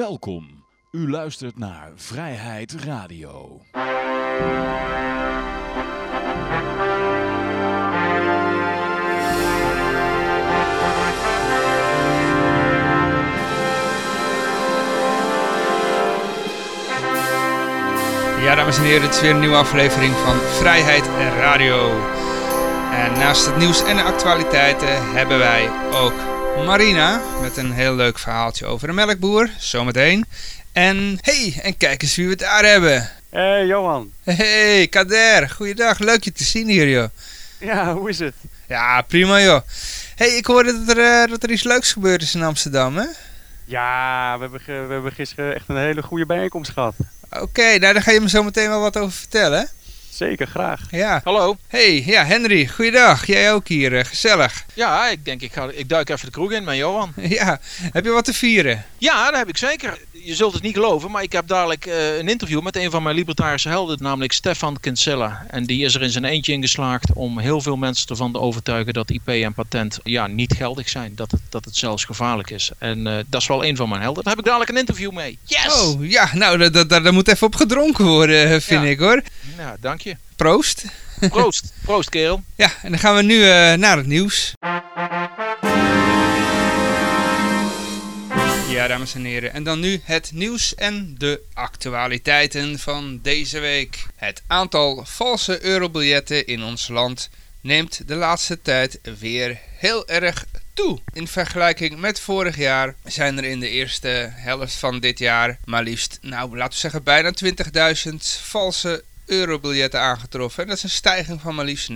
Welkom. U luistert naar Vrijheid Radio. Ja, dames en heren, het is weer een nieuwe aflevering van Vrijheid Radio. En naast het nieuws en de actualiteiten hebben wij ook Marina met een heel leuk verhaaltje over een melkboer, zometeen. En hey, en kijk eens wie we daar hebben. Hey Johan. Hey, Kader, goeiedag, leuk je te zien hier joh. Ja, hoe is het? Ja, prima joh. Hey, ik hoorde dat er, eh, dat er iets leuks gebeurd is in Amsterdam hè? Ja, we hebben, we hebben gisteren echt een hele goede bijeenkomst gehad. Oké, nou daar ga je me zo meteen wel wat over vertellen. Zeker, graag. Ja. Hallo. Hey, ja, Henry, goeiedag. Jij ook hier, eh, gezellig. Ja, ik denk ik, ga, ik duik even de kroeg in met Johan. Ja, heb je wat te vieren? Ja, dat heb ik zeker. Je zult het niet geloven, maar ik heb dadelijk eh, een interview met een van mijn libertarische helden, namelijk Stefan Kinsella. En die is er in zijn eentje in geslaagd om heel veel mensen ervan te overtuigen dat IP en patent ja, niet geldig zijn. Dat het, dat het zelfs gevaarlijk is. En eh, dat is wel een van mijn helden. Daar heb ik dadelijk een interview mee. Yes! Oh, ja, nou, daar, moet even op gedronken worden, vind Ja. ik hoor. Nou, dank je. Proost. Proost. Proost, kerel. Ja, en dan gaan we nu eh, naar het nieuws. Ja, dames en heren. En dan nu het nieuws en de actualiteiten van deze week. Het aantal valse eurobiljetten in ons land neemt de laatste tijd weer heel erg toe. In vergelijking met vorig jaar zijn er in de eerste helft van dit jaar maar liefst, nou laten we zeggen, bijna 20.000 valse eurobiljetten aangetroffen. En dat is een stijging van maar liefst 49%.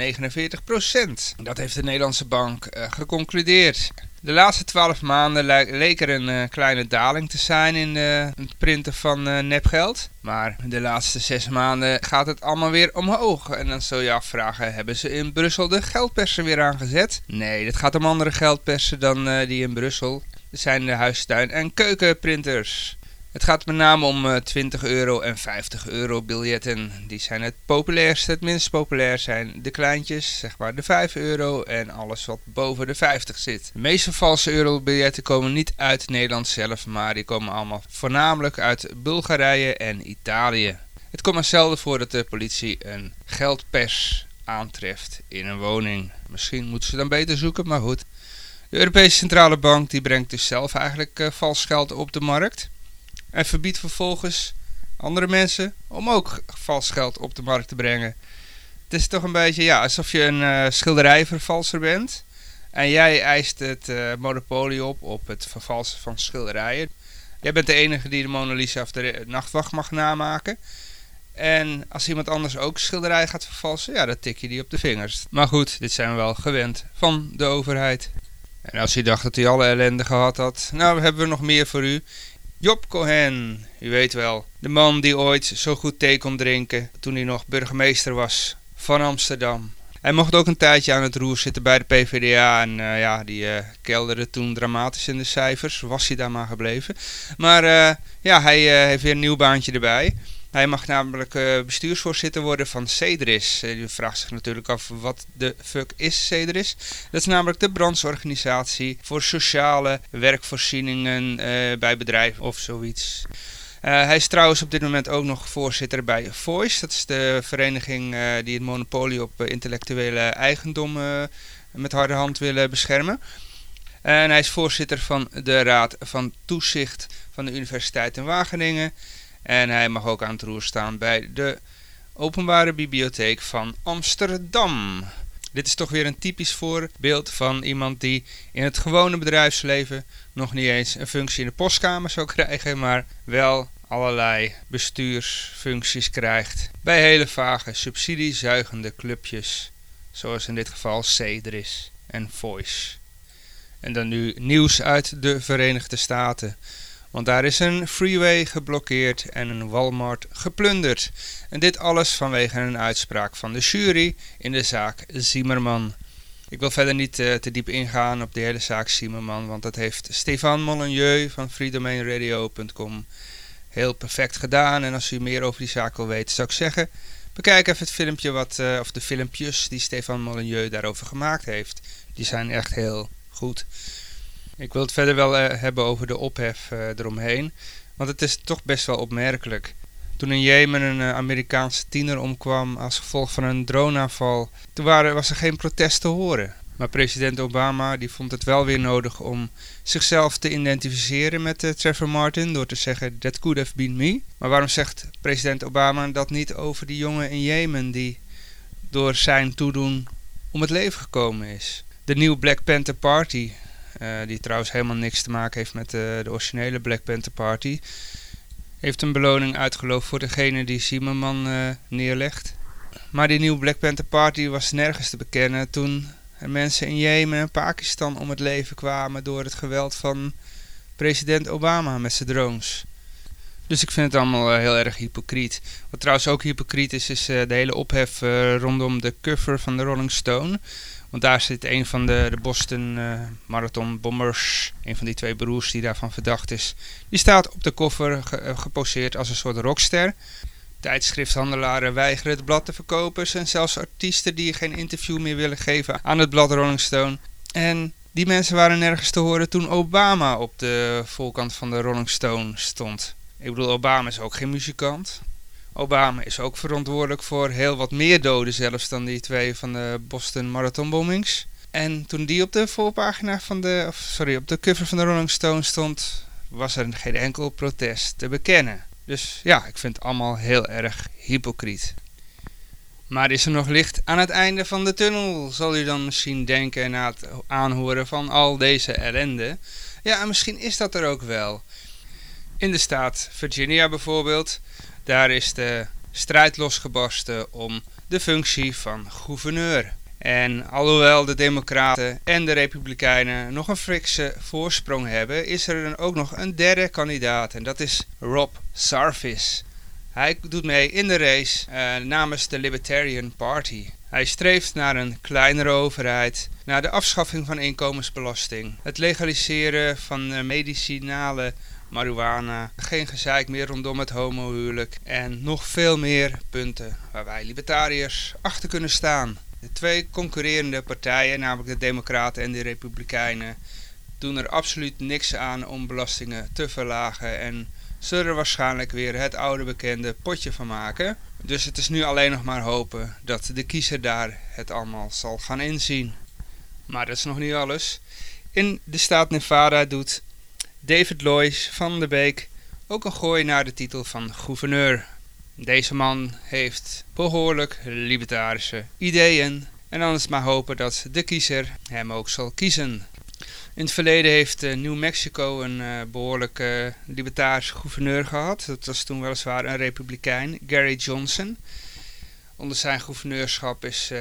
Dat heeft de Nederlandse bank eh, geconcludeerd. De laatste 12 maanden le- leek er een eh, kleine daling te zijn in eh, het printen van eh, nepgeld. Maar de laatste 6 maanden gaat het allemaal weer omhoog. En dan zul je afvragen, hebben ze in Brussel de geldpersen weer aangezet? Nee, dit gaat om andere geldpersen dan die in Brussel. Het zijn de huistuin- en keukenprinters. Het gaat met name om eh, 20 euro en 50 euro biljetten. Die zijn het populairste. Het minst populair zijn de kleintjes, zeg maar de 5 euro en alles wat boven de 50 zit. De meeste valse eurobiljetten komen niet uit Nederland zelf, maar die komen allemaal voornamelijk uit Bulgarije en Italië. Het komt maar zelden voor dat de politie een geldpers aantreft in een woning. Misschien moeten ze dan beter zoeken, maar goed. De Europese Centrale Bank die brengt dus zelf eigenlijk eh, vals geld op de markt. En verbiedt vervolgens andere mensen om ook vals geld op de markt te brengen. Het is toch een beetje ja, alsof je een eh, schilderijvervalser bent. En jij eist het eh, monopolie op op het vervalsen van schilderijen. Jij bent de enige die de Mona Lisa of de Nachtwacht mag namaken. En als iemand anders ook schilderij gaat vervalsen, ja, dan tik je die op de vingers. Maar goed, dit zijn we wel gewend van de overheid. En als je dacht dat hij alle ellende gehad had, nou hebben we nog meer voor u. Job Cohen, u weet wel, de man die ooit zo goed thee kon drinken toen hij nog burgemeester was van Amsterdam. Hij mocht ook een tijdje aan het roer zitten bij de PvdA en eh, ja, die eh, kelderde toen dramatisch in de cijfers. Was hij daar maar gebleven. Maar eh, ja, hij heeft weer een nieuw baantje erbij. Hij mag namelijk eh, bestuursvoorzitter worden van Cedris. Eh, u vraagt zich natuurlijk af wat de fuck is Cedris. Dat is namelijk de brandsorganisatie voor sociale werkvoorzieningen eh, bij bedrijven of zoiets. Eh, hij is trouwens op dit moment ook nog voorzitter bij Voice. Dat is de vereniging eh, die het monopolie op eh, intellectuele eigendom eh, met harde hand willen beschermen. En hij is voorzitter van de Raad van Toezicht van de Universiteit in Wageningen. En hij mag ook aan het roer staan bij de Openbare Bibliotheek van Amsterdam. Dit is toch weer een typisch voorbeeld van iemand die in het gewone bedrijfsleven nog niet eens een functie in de postkamer zou krijgen, maar wel allerlei bestuursfuncties krijgt bij hele vage subsidiezuigende clubjes, zoals in dit geval Cedris en Voice. En dan nu nieuws uit de Verenigde Staten. Want daar is een freeway geblokkeerd en een Walmart geplunderd. En dit alles vanwege een uitspraak van de jury in de zaak Zimmerman. Ik wil verder niet eh, te diep ingaan op de hele zaak Zimmerman, want dat heeft Stefan Molyneux van freedomainradio.com heel perfect gedaan. En als u meer over die zaak wil weten, zou ik zeggen, bekijk even het filmpje wat, eh, of de filmpjes die Stefan Molyneux daarover gemaakt heeft. Die zijn echt heel goed. Ik wil het verder wel eh, hebben over de ophef eh, eromheen. Want het is toch best wel opmerkelijk. Toen in Jemen een eh, Amerikaanse tiener omkwam als gevolg van een droneaanval, toen waren, was er geen protest te horen. Maar president Obama die vond het wel weer nodig om zichzelf te identificeren met Trevor Martin door te zeggen that could have been me. Maar waarom zegt president Obama dat niet over die jongen in Jemen die door zijn toedoen om het leven gekomen is? De nieuwe Black Panther Party, die trouwens helemaal niks te maken heeft met uh, de originele Black Panther Party, heeft een beloning uitgeloofd voor degene die Zimmerman neerlegt. Maar die nieuwe Black Panther Party was nergens te bekennen toen en mensen in Jemen en Pakistan om het leven kwamen door het geweld van president Obama met zijn drones. Dus ik vind het allemaal heel erg hypocriet. Wat trouwens ook hypocriet is, is de hele ophef rondom de cover van de Rolling Stone. Want daar zit een van de, de Boston Marathon Bombers, een van die twee broers die daarvan verdacht is. Die staat op de cover ge geposeerd als een soort rockster. Tijdschrifthandelaren weigeren het blad te verkopen. En zelfs artiesten die geen interview meer willen geven aan het blad Rolling Stone. En die mensen waren nergens te horen toen Obama op de voorkant van de Rolling Stone stond. Ik bedoel, Obama is ook geen muzikant. Obama is ook verantwoordelijk voor heel wat meer doden zelfs dan die twee van de Boston Marathon bombings. En toen die op de voorpagina van de, of sorry, op de cover van de Rolling Stone stond, was er geen enkel protest te bekennen. Dus ja, ik vind het allemaal heel erg hypocriet. Maar is er nog licht aan het einde van de tunnel? Zal u dan misschien denken na het aanhoren van al deze ellende? Ja, misschien is dat er ook wel. In de staat Virginia bijvoorbeeld, daar is de strijd losgebarsten om de functie van gouverneur. En alhoewel de Democraten en de Republikeinen nog een frikse voorsprong hebben, is er dan ook nog een derde kandidaat en dat is Rob Sarvis. Hij doet mee in de race uh, namens de Libertarian Party. Hij streeft naar een kleinere overheid, naar de afschaffing van inkomensbelasting, het legaliseren van medicinale marihuana, geen gezeik meer rondom het homohuwelijk en nog veel meer punten waar wij libertariërs achter kunnen staan. De twee concurrerende partijen, namelijk de Democraten en de Republikeinen, doen er absoluut niks aan om belastingen te verlagen en zullen er waarschijnlijk weer het oude bekende potje van maken. Dus het is nu alleen nog maar hopen dat de kiezer daar het allemaal zal gaan inzien. Maar dat is nog niet alles. In de staat Nevada doet David Loyce van de Beek ook een gooi naar de titel van gouverneur. Deze man heeft behoorlijk libertarische ideeën. En dan is maar hopen dat de kiezer hem ook zal kiezen. In het verleden heeft uh, New Mexico een uh, behoorlijk uh, libertarische gouverneur gehad. Dat was toen weliswaar een republikein, Gary Johnson. Onder zijn gouverneurschap is,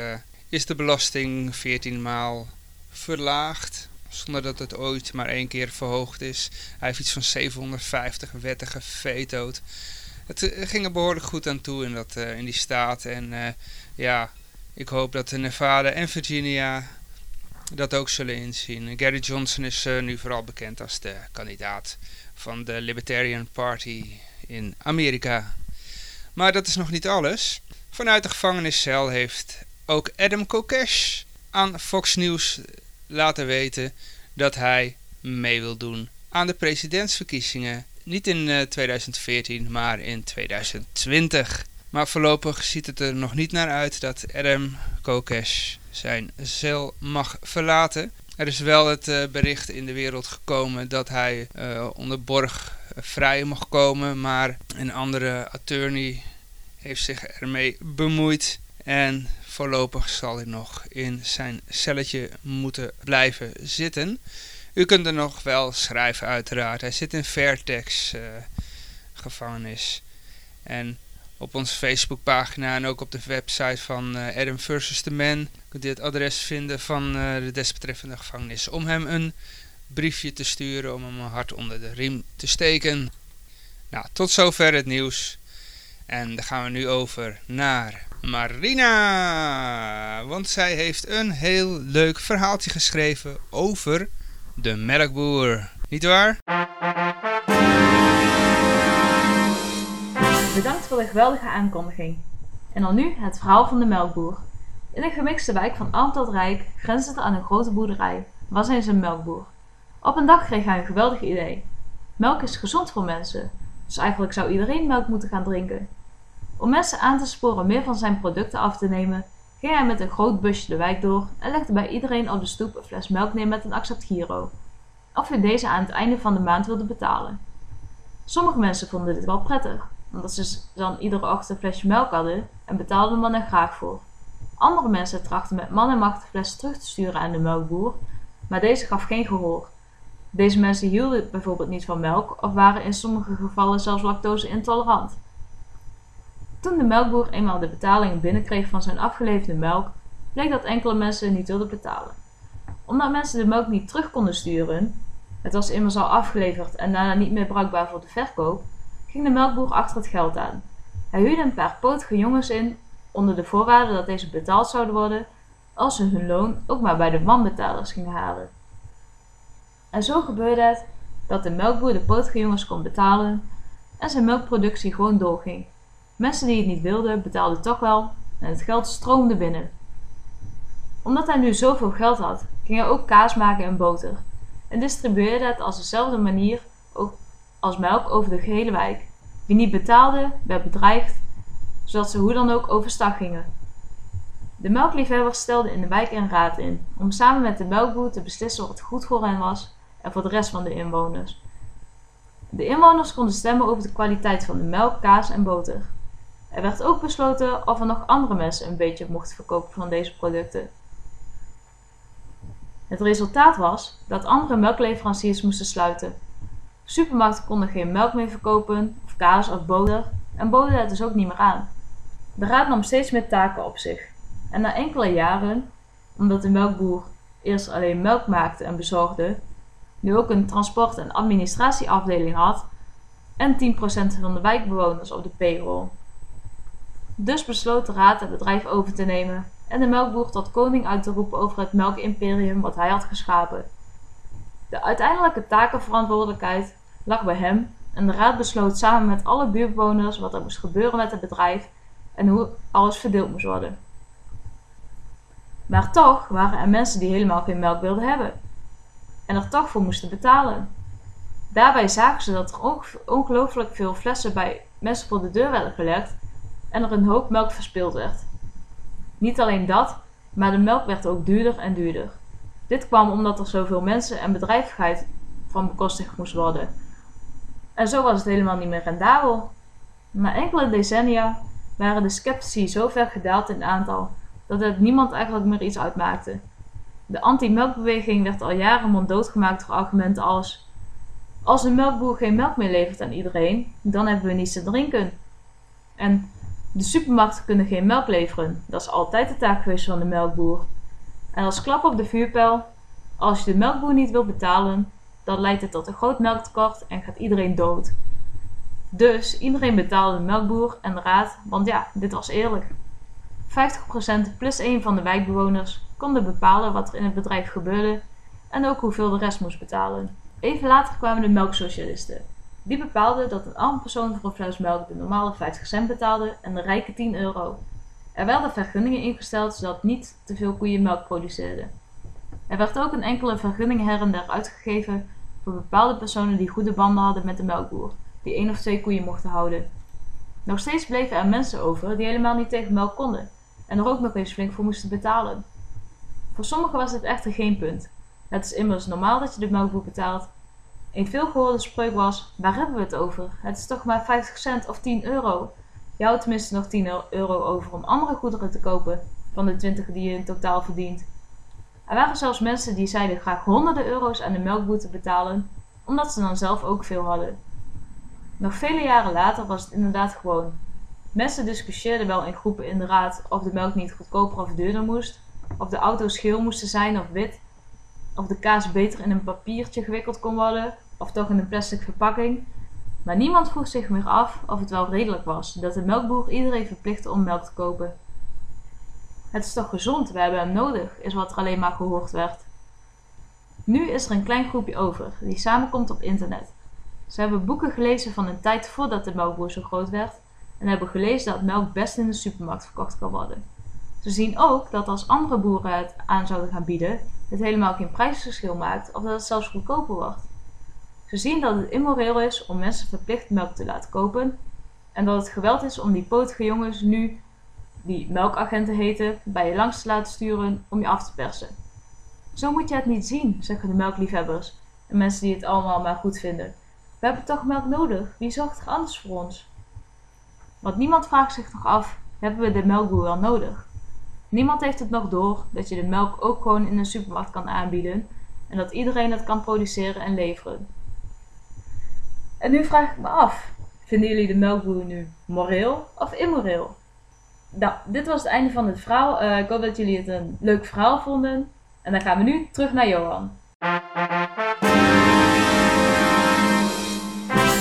is de belasting 14 maal verlaagd. Zonder dat het ooit maar één keer verhoogd is. Hij heeft iets van 750 wetten gevetood het eh, ging er behoorlijk goed aan toe in, dat, uh, in die staat. En uh, ja, ik hoop dat Nevada en Virginia dat ook zullen inzien. Gary Johnson is nu vooral bekend als de kandidaat van de Libertarian Party in Amerika. Maar dat is nog niet alles. Vanuit de gevangeniscel heeft ook Adam Kokesh aan Fox News laten weten dat hij mee wil doen aan de presidentsverkiezingen niet in 2014, eh, maar in 2020. Maar voorlopig ziet het er nog niet naar uit dat Adam Kokesh zijn cel mag verlaten. Er is wel het uh, bericht in de wereld gekomen dat hij uh, onder borg vrij mag komen, maar een andere attorney heeft zich ermee bemoeid en voorlopig zal hij nog in zijn celletje moeten blijven zitten. U kunt er nog wel schrijven uiteraard. Hij zit in Fairtex uh, gevangenis. En op onze Facebookpagina en ook op de website van uh, Adam vs. The Man kunt u het adres vinden van uh, de desbetreffende gevangenis. Om hem een briefje te sturen, om hem een hart onder de riem te steken. Nou, tot zover het nieuws. En dan gaan we nu over naar Marina. Want zij heeft een heel leuk verhaaltje geschreven over de melkboer. Niet waar? Bedankt voor de geweldige aankondiging. En dan nu het verhaal van de melkboer. In een gemixte wijk van arm tot rijk, grenzend aan een grote boerderij, was eens een melkboer. Op een dag kreeg hij een geweldig idee. Melk is gezond voor mensen, Dus eigenlijk zou iedereen melk moeten gaan drinken. Om mensen aan te sporen meer van zijn producten af te nemen, ging hij met een groot busje de wijk door en legde bij iedereen op de stoep een fles melk neer met een accept giro. Of hij deze aan het einde van de maand wilde betalen. Sommige mensen vonden dit wel prettig, omdat ze dan iedere ochtend een flesje melk hadden en betaalden er graag voor. Andere mensen trachten met man en macht de fles terug te sturen aan de melkboer, maar deze gaf geen gehoor. Deze mensen hielden bijvoorbeeld niet van melk of waren in sommige gevallen zelfs lactose intolerant. Toen de melkboer eenmaal de betaling binnenkreeg van zijn afgeleverde melk, bleek dat enkele mensen niet wilden betalen. Omdat mensen de melk niet terug konden sturen, het was immers al afgeleverd en daarna niet meer bruikbaar voor de verkoop, ging de melkboer achter het geld aan. Hij huurde een paar potige jongens in onder de voorwaarde dat deze betaald zouden worden als ze hun loon ook maar bij de wanbetalers gingen halen. En zo gebeurde het dat de melkboer de potige jongens kon betalen en zijn melkproductie gewoon doorging. Mensen die het niet wilden betaalden toch wel en het geld stroomde binnen. Omdat hij nu zoveel geld had, ging hij ook kaas maken en boter en distribueerde het als dezelfde manier als melk over de gehele wijk. Wie niet betaalde, werd bedreigd, zodat ze hoe dan ook overstag gingen. De melkliefhebbers stelden in de wijk een raad in, om samen met de melkboer te beslissen wat goed voor hen was en voor de rest van de inwoners. De inwoners konden stemmen over de kwaliteit van de melk, kaas en boter. Er werd ook besloten of er nog andere mensen een beetje mochten verkopen van deze producten. Het resultaat was dat andere melkleveranciers moesten sluiten. Supermarkten konden geen melk meer verkopen, of kaas of boter, en boden het dus ook niet meer aan. De raad nam steeds meer taken op zich. En na enkele jaren, omdat de melkboer eerst alleen melk maakte en bezorgde, nu ook een transport- en administratieafdeling had en 10% van de wijkbewoners op de payroll. Dus besloot de raad het bedrijf over te nemen en de melkboer tot koning uit te roepen over het melkimperium wat hij had geschapen. De uiteindelijke takenverantwoordelijkheid lag bij hem en de raad besloot samen met alle buurtbewoners wat er moest gebeuren met het bedrijf en hoe alles verdeeld moest worden. Maar toch waren er mensen die helemaal geen melk wilden hebben en er toch voor moesten betalen. Daarbij zagen ze dat er ongelooflijk veel flessen bij mensen voor de deur werden gelegd en er een hoop melk verspild werd. Niet alleen dat, maar de melk werd ook duurder en duurder. Dit kwam omdat er zoveel mensen en bedrijvigheid van bekostigd moest worden. En zo was het helemaal niet meer rendabel. Na enkele decennia waren de sceptici zo ver gedaald in aantal dat het niemand eigenlijk meer iets uitmaakte. De anti-melkbeweging werd al jaren monddood gemaakt door argumenten als: Als een melkboer geen melk meer levert aan iedereen, dan hebben we niets te drinken. En de supermarkten kunnen geen melk leveren. Dat is altijd de taak geweest van de melkboer. En als klap op de vuurpijl, als je de melkboer niet wil betalen, dan leidt het tot een groot melktekort en gaat iedereen dood. Dus iedereen betaalde de melkboer en de raad, want ja, dit was eerlijk. 50% plus 1 van de wijkbewoners konden bepalen wat er in het bedrijf gebeurde en ook hoeveel de rest moest betalen. Even later kwamen de melksocialisten. Die bepaalden dat een arm persoon voor een fles melk de normale 50 cent betaalde en de rijke 10 euro. Er werden vergunningen ingesteld zodat niet te veel koeien melk produceerden. Er werd ook een enkele vergunning her en der uitgegeven voor bepaalde personen die goede banden hadden met de melkboer, die één of twee koeien mochten houden. Nog steeds bleven er mensen over die helemaal niet tegen melk konden en er ook nog eens flink voor moesten betalen. Voor sommigen was dit echter geen punt. Het is immers normaal dat je de melkboer betaalt. Een veelgehoorde spreuk was: waar hebben we het over? Het is toch maar 50 cent of 10 euro. Houdt tenminste nog 10 euro over om andere goederen te kopen van de 20 die je in totaal verdient. Er waren zelfs mensen die zeiden graag honderden euro's aan de melkboer te betalen, omdat ze dan zelf ook veel hadden. Nog vele jaren later was het inderdaad gewoon. Mensen discussieerden wel in groepen in de raad of de melk niet goedkoper of duurder moest, of de auto's geel moesten zijn of wit, of de kaas beter in een papiertje gewikkeld kon worden, of toch in een plastic verpakking. Maar niemand vroeg zich meer af of het wel redelijk was dat de melkboer iedereen verplichtte om melk te kopen. Het is toch gezond, we hebben hem nodig, is wat er alleen maar gehoord werd. Nu is er een klein groepje over, die samenkomt op internet. Ze hebben boeken gelezen van een tijd voordat de melkboer zo groot werd en hebben gelezen dat melk best in de supermarkt verkocht kan worden. Ze zien ook dat als andere boeren het aan zouden gaan bieden, het helemaal geen prijsverschil maakt of dat het zelfs goedkoper wordt. Gezien dat het immoreel is om mensen verplicht melk te laten kopen en dat het geweld is om die potige jongens nu, die melkagenten heten, bij je langs te laten sturen om je af te persen. Zo moet je het niet zien, zeggen de melkliefhebbers en mensen die het allemaal maar goed vinden. We hebben toch melk nodig? Wie zorgt er anders voor ons? Want niemand vraagt zich nog af: hebben we de melkboer wel nodig? Niemand heeft het nog door dat je de melk ook gewoon in een supermarkt kan aanbieden en dat iedereen het kan produceren en leveren. En nu vraag ik me af: vinden jullie de melkboer nu moreel of immoreel? Nou, dit was het einde van het verhaal. Uh, ik hoop dat jullie het een leuk verhaal vonden. En dan gaan we nu terug naar Johan.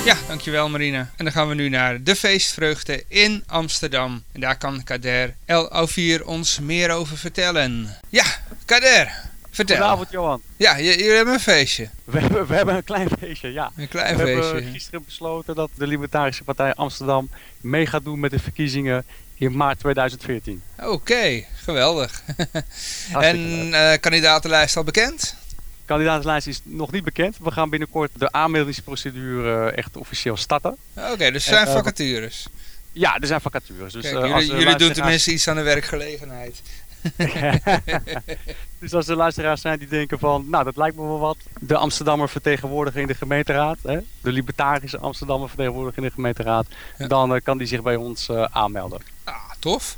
Ja, dankjewel Marina. En dan gaan we nu naar de feestvreugde in Amsterdam. En daar kan Kader El Alvier ons meer over vertellen. Ja, Kader, vertel. Goedenavond Johan. Ja, jullie hebben een feestje. We hebben, we hebben een klein feestje, ja. Een klein we feestje. hebben gisteren besloten dat de Libertarische Partij Amsterdam mee gaat doen met de verkiezingen in maart 2014. Oké, geweldig. En uh, kandidatenlijst al bekend? De kandidatenlijst is nog niet bekend. We gaan binnenkort de aanmeldingsprocedure eh, echt officieel starten. Oké, dus er zijn En, eh, vacatures. Ja, er zijn vacatures. Dus, Kijk, eh, jullie jullie doen tenminste iets aan de werkgelegenheid. dus als er luisteraars zijn die denken van, nou dat lijkt me wel wat. De Amsterdammer vertegenwoordiger in de gemeenteraad, hè, de libertarische Amsterdammer vertegenwoordiger in de gemeenteraad, Ja. dan eh, kan die zich bij ons eh, aanmelden. Ah, tof.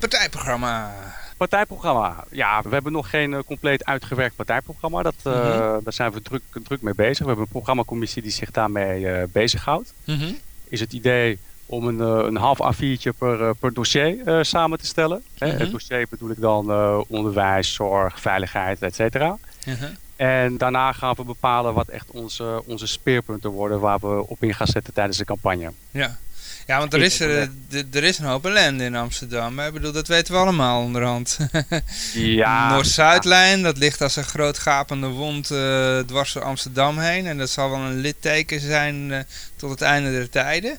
Partijprogramma. Partijprogramma. Ja, we hebben nog geen eh, compleet uitgewerkt partijprogramma. Dat, Mhm. Daar zijn we druk, druk mee bezig. We hebben een programmacommissie die zich daarmee eh bezighoudt. Mhm. Is het idee om een, eh, een half A4'tje per, eh, per dossier eh, samen te stellen. Hè, Mhm. Het dossier bedoel ik dan onderwijs, zorg, veiligheid, et cetera. Mhm. En daarna gaan we bepalen wat echt onze, onze speerpunten worden waar we op in gaan zetten tijdens de campagne. Ja. Ja, want er is, er, er is een hoop ellende in Amsterdam. Ik bedoel, dat weten we allemaal onderhand. Ja, Noord-Zuidlijn, dat ligt als een groot gapende wond eh, dwars door Amsterdam heen. En dat zal wel een litteken zijn tot het einde der tijden.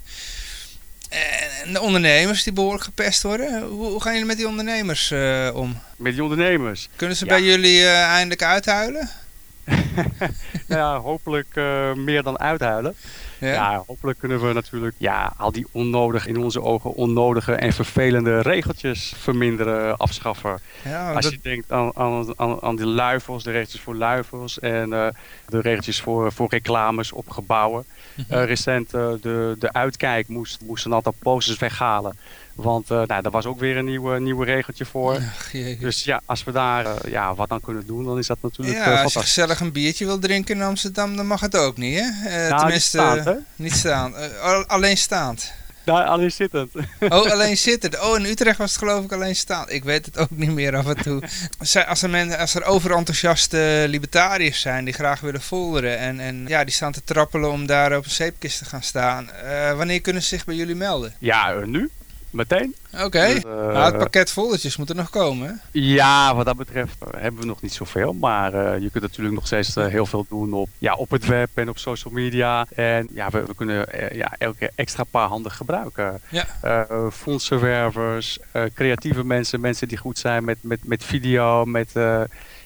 En de ondernemers die behoorlijk gepest worden. Hoe, gaan jullie met die ondernemers eh, om? met die ondernemers. Kunnen ze Ja. bij jullie eh, eindelijk uithuilen? Nou ja, hopelijk eh, meer dan uithuilen. Ja? Ja, hopelijk kunnen we natuurlijk ja, al die onnodige, in onze ogen onnodige en vervelende regeltjes verminderen, afschaffen. Ja, Als dat- je denkt aan, aan, aan, aan die luifels, de regeltjes voor luifels en eh, de regeltjes voor, voor reclames op gebouwen. Mhm. Eh, recent eh, de, de uitkijk moest, moest een aantal posters weghalen. Want eh, nou, daar was ook weer een nieuwe, nieuwe regeltje voor. Ach. Dus ja, als we daar eh, ja, wat aan kunnen doen, dan is dat natuurlijk ja, eh, als je gezellig een biertje wil drinken in Amsterdam, dan mag het ook niet, hè? Nou, tenminste, niet staand, niet staan. Eh, al- alleen staand. Nou, alleen zittend. Oh, alleen zitten. Oh, in Utrecht was het geloof ik alleen staan. Ik weet het ook niet meer af en toe. Als er, men, als er overenthousiaste libertariërs zijn die graag willen folderen en, en ja, die staan te trappelen om daar op een zeepkist te gaan staan. wanneer kunnen ze zich bij jullie melden? Ja, nu. Meteen. Oké. Dus, eh, Nou, het pakket foldertjes moet er nog komen, hè? Ja, wat dat betreft eh, hebben we nog niet zoveel. Maar eh, je kunt natuurlijk nog steeds heel veel doen op, ja, op het web en op social media. En ja, we, we kunnen ja, elke extra paar handen gebruiken. Ja. Fondsenwervers, creatieve mensen, mensen die goed zijn met, met, met video, met,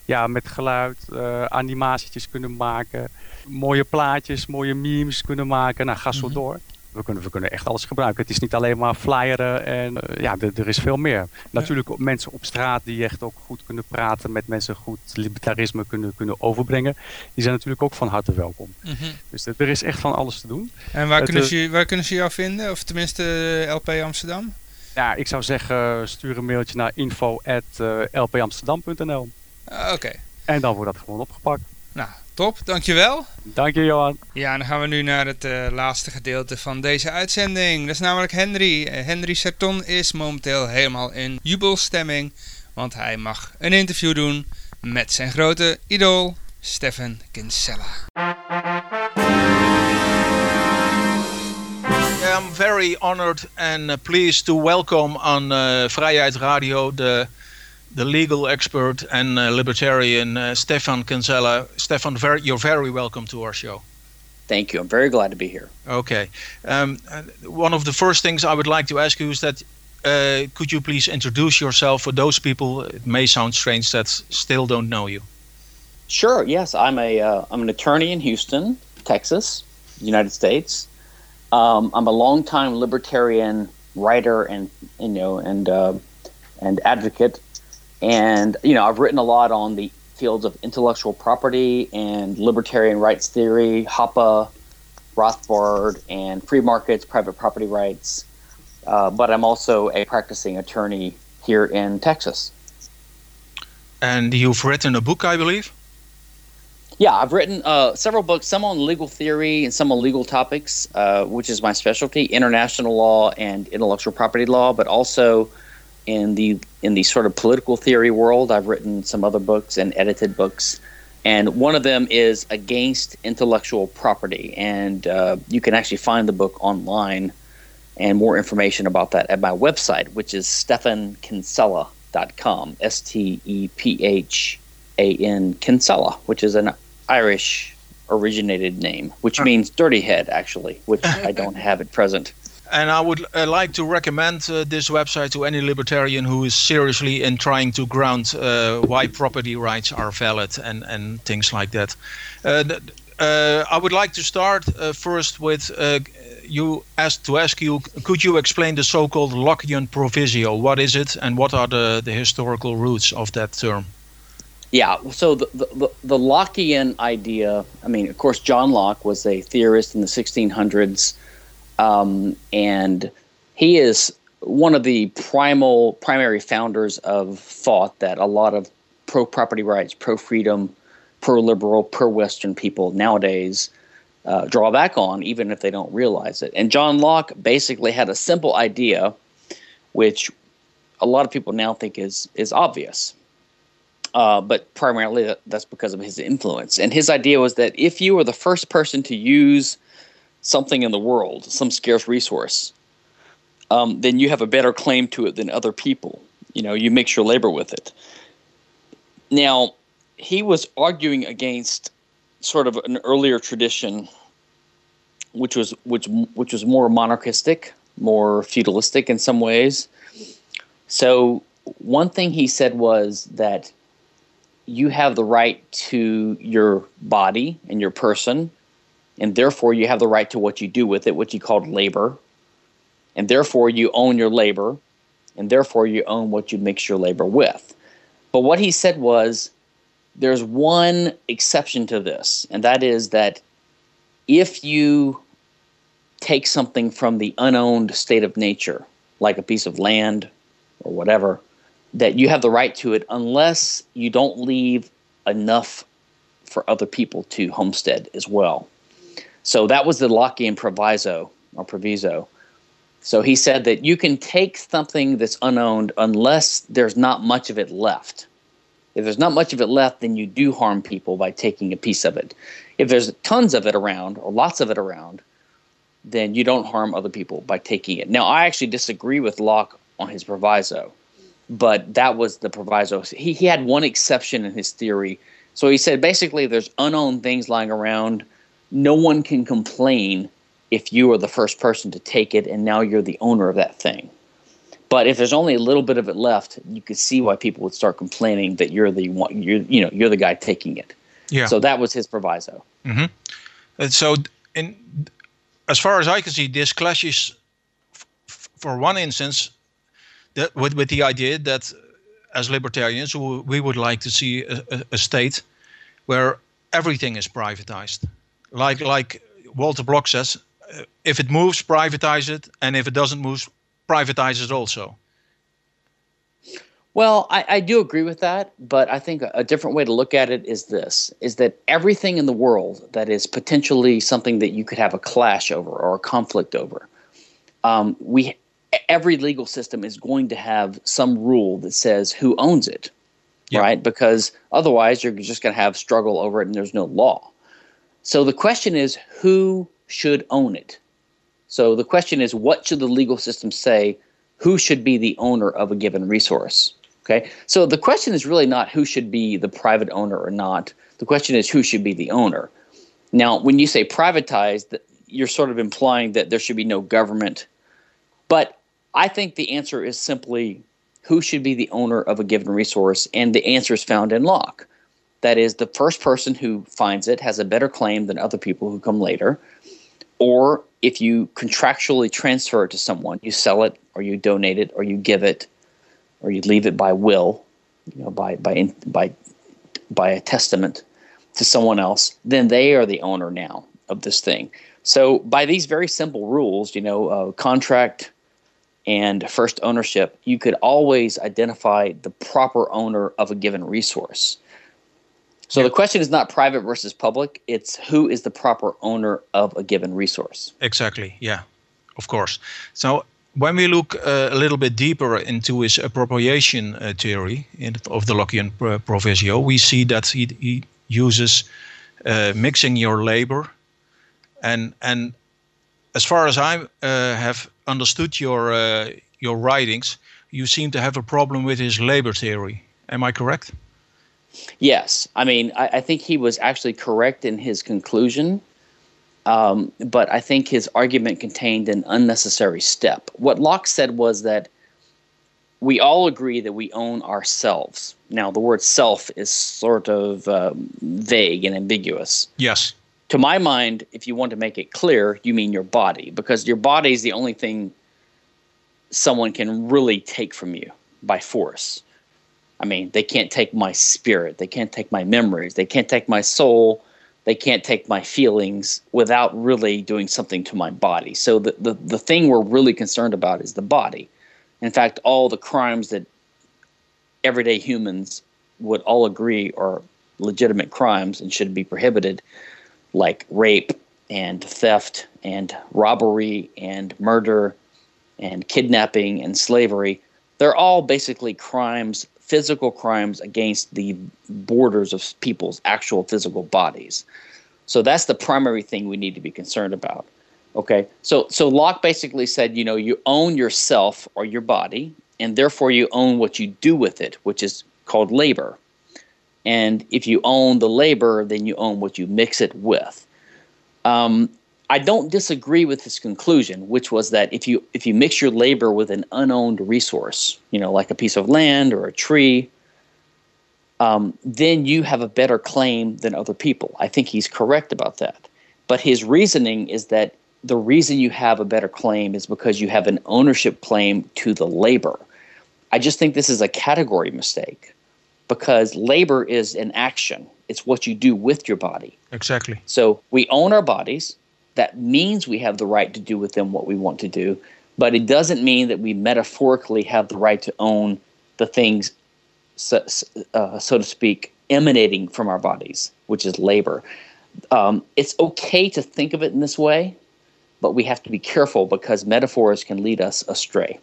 ja, met geluid, eh animatietjes kunnen maken. Mooie plaatjes, mooie memes kunnen maken. Nou, ga zo Mhm. door. We kunnen, we kunnen echt alles gebruiken. Het is niet alleen maar flyeren en eh, ja, er- is veel meer. Natuurlijk mensen op straat die echt ook goed kunnen praten met mensen, goed libertarisme kunnen, kunnen overbrengen. Die zijn natuurlijk ook van harte welkom. Mhm. Dus er is echt van alles te doen. En waar Het, kunnen, eh, ze, waar kunnen ze jou vinden? Of tenminste eh, LP Amsterdam? Ja, ik zou zeggen, stuur een mailtje naar info.lpamsterdam.nl Ah, Oké. en dan wordt dat gewoon opgepakt. Nou, top. Dankjewel. Dank je, Johan. Ja, dan gaan we nu naar het eh, laatste gedeelte van deze uitzending. Dat is namelijk Henry. Eh, Henry Serton is momenteel helemaal in jubelstemming. Want hij mag een interview doen met zijn grote idool, Stefan Kinsella. I'm very honored and pleased to welcome on uh, Vrijheid Radio the the legal expert and uh, libertarian uh, Stephan Kinsella. Stephan, ver- you're very welcome to our show. Thank you. I'm very glad to be here. Okay. Um, uh, one of the first things I would like to ask you is that uh, could you please introduce yourself for those people? It may sound strange that still don't know you. Sure. Yes, I'm a uh, I'm an attorney in Houston, Texas, United States. Um, I'm a longtime libertarian writer and you know and uh, and advocate, and you know I've written a lot on the fields of intellectual property and libertarian rights theory, Hoppe, Rothbard, and free markets, private property rights. Uh, but I'm also a practicing attorney here in Texas. And you've written a book, I believe. Yeah, I've written uh, several books, some on legal theory and some on legal topics, uh, which is my specialty, international law and intellectual property law, but also in the in the sort of political theory world. I've written some other books and edited books, and one of them is against intellectual property, and uh, you can actually find the book online and more information about that at my website, which is stephankinsella.com, S T E P H A N Kinsella, which is an Irish originated name, which means dirty head, actually, which I don't have at present. And I would uh, like to recommend uh, this website to any libertarian who is seriously in trying to ground uh, why property rights are valid and, and things like that. Uh, uh, I would like to start uh, first with you asked to ask you could you explain the so-called Lockean proviso? What is it, and what are the, the historical roots of that term? Yeah, so the, the, the Lockean idea, I mean, of course, John Locke was a theorist in the 1600s um, and he is one of the primal primary founders of thought that a lot of pro property rights, pro freedom, pro liberal, pro Western people nowadays uh, draw back on, even if they don't realize it. And John Locke basically had a simple idea, which a lot of people now think is is obvious. Uh, but primarily that's because of his influence. And his idea was that if you were the first person to use something in the world, some scarce resource, um, then you have a better claim to it than other people. You know, you mix your labor with it. Now, he was arguing against sort of an earlier tradition, which was which which was more monarchistic, more feudalistic in some ways. So one thing he said was that you have the right to your body and your person and therefore you have the right to what you do with it, what he called labor, and therefore you own your labor, and therefore you own what you mix your labor with. But what he said was there's one exception to this, and that is that if you take something from the unowned state of nature, like a piece of land or whatever, that you have the right to it unless you don't leave enough for other people to homestead as well. So that was the Lockean proviso or proviso. So he said that you can take something that's unowned unless there's not much of it left. If there's not much of it left, then you do harm people by taking a piece of it. If there's tons of it around or lots of it around, then you don't harm other people by taking it. Now, I actually disagree with Locke on his proviso, but that was the proviso. He, he had one exception in his theory. So he said basically there's unowned things lying around no one can complain if you are the first person to take it and now you're the owner of that thing. But if there's only a little bit of it left, you could see why people would start complaining that you're the one, you're you know you're the guy taking it. Yeah. So that was his proviso. Mm-hmm. And so, in as far as I can see, this clashes, f- for one instance, that with with the idea that as libertarians we would like to see a, a, a state where everything is privatized like like Walter Block says, uh, if it moves, privatize it, and if it doesn't move, privatize it also. Well, I, I do agree with that, but I think a, different way to look at it is this: is that everything in the world that is potentially something that you could have a clash over or a conflict over, um, we every legal system is going to have some rule that says who owns it, yep. right? Because otherwise, you're just going to have struggle over it, and there's no law. So the question is who should own it? So the question is what should the legal system say? Who should be the owner of a given resource? Okay. So the question is really not who should be the private owner or not. The question is who should be the owner. Now, when you say privatized, you're sort of implying that there should be no government. But I think the answer is simply who should be the owner of a given resource, and the answer is found in Locke. That is, the first person who finds it has a better claim than other people who come later. Or if you contractually transfer it to someone, you sell it, or you donate it, or you give it, or you leave it by will, you know, by by by by a testament to someone else, then they are the owner now of this thing. So by these very simple rules, you know, uh, contract and first ownership, you could always identify the proper owner of a given resource. So the question is not private versus public, it's who is the proper owner of a given resource. Exactly, yeah, of course. So when we look uh, a little bit deeper into his appropriation uh, theory in, of the Lockean proviso, we see that he, he uses uh, mixing your labor and and as far as I uh, have understood your uh, your writings, you seem to have a problem with his labor theory. Am I correct? Yes, I mean I, I think he was actually correct in his conclusion, um, but I think his argument contained an unnecessary step. What Locke said was that we all agree that we own ourselves. Now, the word self is sort of um, vague and ambiguous. Yes to my mind, if you want to make it clear, you mean your body, because your body is the only thing someone can really take from you by force. I mean, they can't take my spirit, they can't take my memories, they can't take my soul, they can't take my feelings without really doing something to my body. So the, the, the thing we're really concerned about is the body. In fact, all the crimes that everyday humans would all agree are legitimate crimes and should be prohibited like rape and theft and robbery and murder and kidnapping and slavery, they're all basically crimes, physical crimes against the borders of people's actual physical bodies. So that's the primary thing we need to be concerned about. Okay, so so Locke basically said, you know, you own yourself or your body, and therefore you own what you do with it, which is called labor. And if you own the labor, then you own what you mix it with. Um, I don't disagree with his conclusion, which was that if you if you mix your labor with an unowned resource, you know, like a piece of land or a tree, um, then you have a better claim than other people. I think he's correct about that. But his reasoning is that the reason you have a better claim is because you have an ownership claim to the labor. I just think this is a category mistake because labor is an action. It's what you do with your body. Exactly. So we own our bodies. That means we have the right to do with them what we want to do, but it doesn't mean that we metaphorically have the right to own the things, so, uh, so to speak, emanating from our bodies, which is labor. Um, it's okay to think of it in this way, but we have to be careful because metaphors can lead us astray.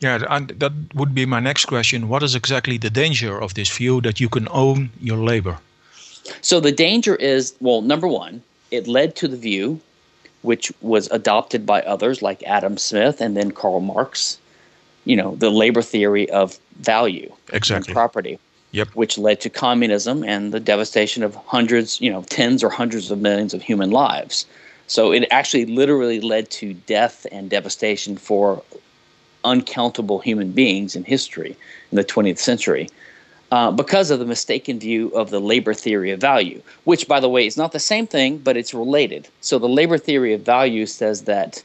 Yeah, and that would be my next question. What is exactly the danger of this view that you can own your labor? So the danger is well, number one, it led to the view, which was adopted by others like Adam Smith and then Karl Marx, you know, the labor theory of value exactly. and property. Yep. Which led to communism and the devastation of hundreds, you know, tens or hundreds of millions of human lives. So it actually literally led to death and devastation for uncountable human beings in history in the 20th century uh, because of the mistaken view of the labor theory of value, which, by the way, is not the same thing, but it's related. So the labor theory of value says that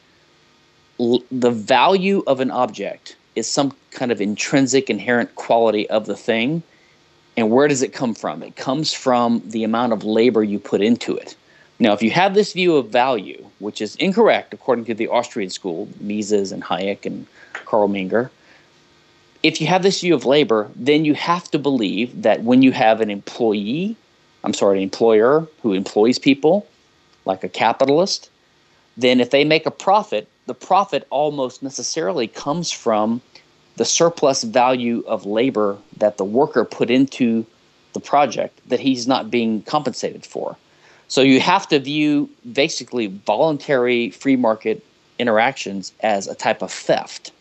l- the value of an object is some kind of intrinsic, inherent quality of the thing. And where does it come from? It comes from the amount of labor you put into it. Now, if you have this view of value, which is incorrect according to the Austrian school, Mises and Hayek and Carl Menger. If you have this view of labor, then you have to believe that when you have an employee, I'm sorry, an employer who employs people, like a capitalist, then if they make a profit, the profit almost necessarily comes from the surplus value of labor that the worker put into the project that he's not being compensated for. So you have to view basically voluntary free market interactions as a type of theft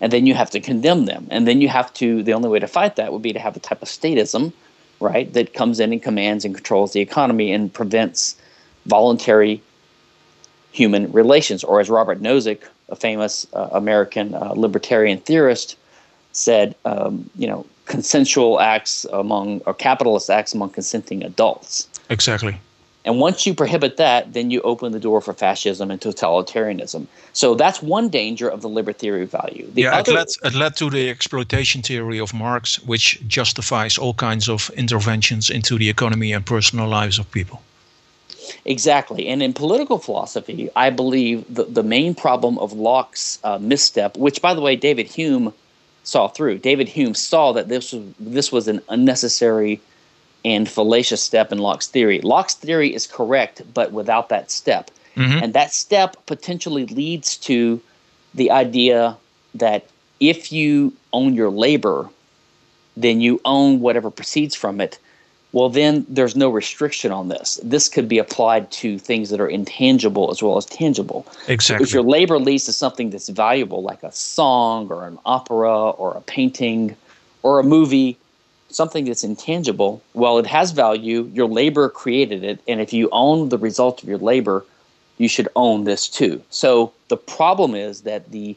and then you have to condemn them and then you have to the only way to fight that would be to have a type of statism right that comes in and commands and controls the economy and prevents voluntary human relations or as robert nozick a famous uh, american uh, libertarian theorist said um, you know consensual acts among or capitalist acts among consenting adults. Exactly. And once you prohibit that, then you open the door for fascism and totalitarianism. So that's one danger of the labor theory of value. The yeah, other, it led, it led to the exploitation theory of Marx, which justifies all kinds of interventions into the economy and personal lives of people. Exactly. And in political philosophy, I believe the, the main problem of Locke's uh, misstep, which, by the way, David Hume saw through. David Hume saw that this was, this was an unnecessary and fallacious step in Locke's theory. Locke's theory is correct, but without that step. Mhm. And that step potentially leads to the idea that if you own your labor, then you own whatever proceeds from it. Well, then there's no restriction on this. This could be applied to things that are intangible as well as tangible. Exactly. If your labor leads to something that's valuable, like a song or an opera or a painting or a movie, something that's intangible, well, it has value. Your labor created it. And if you own the result of your labor, you should own this too. So the problem is that the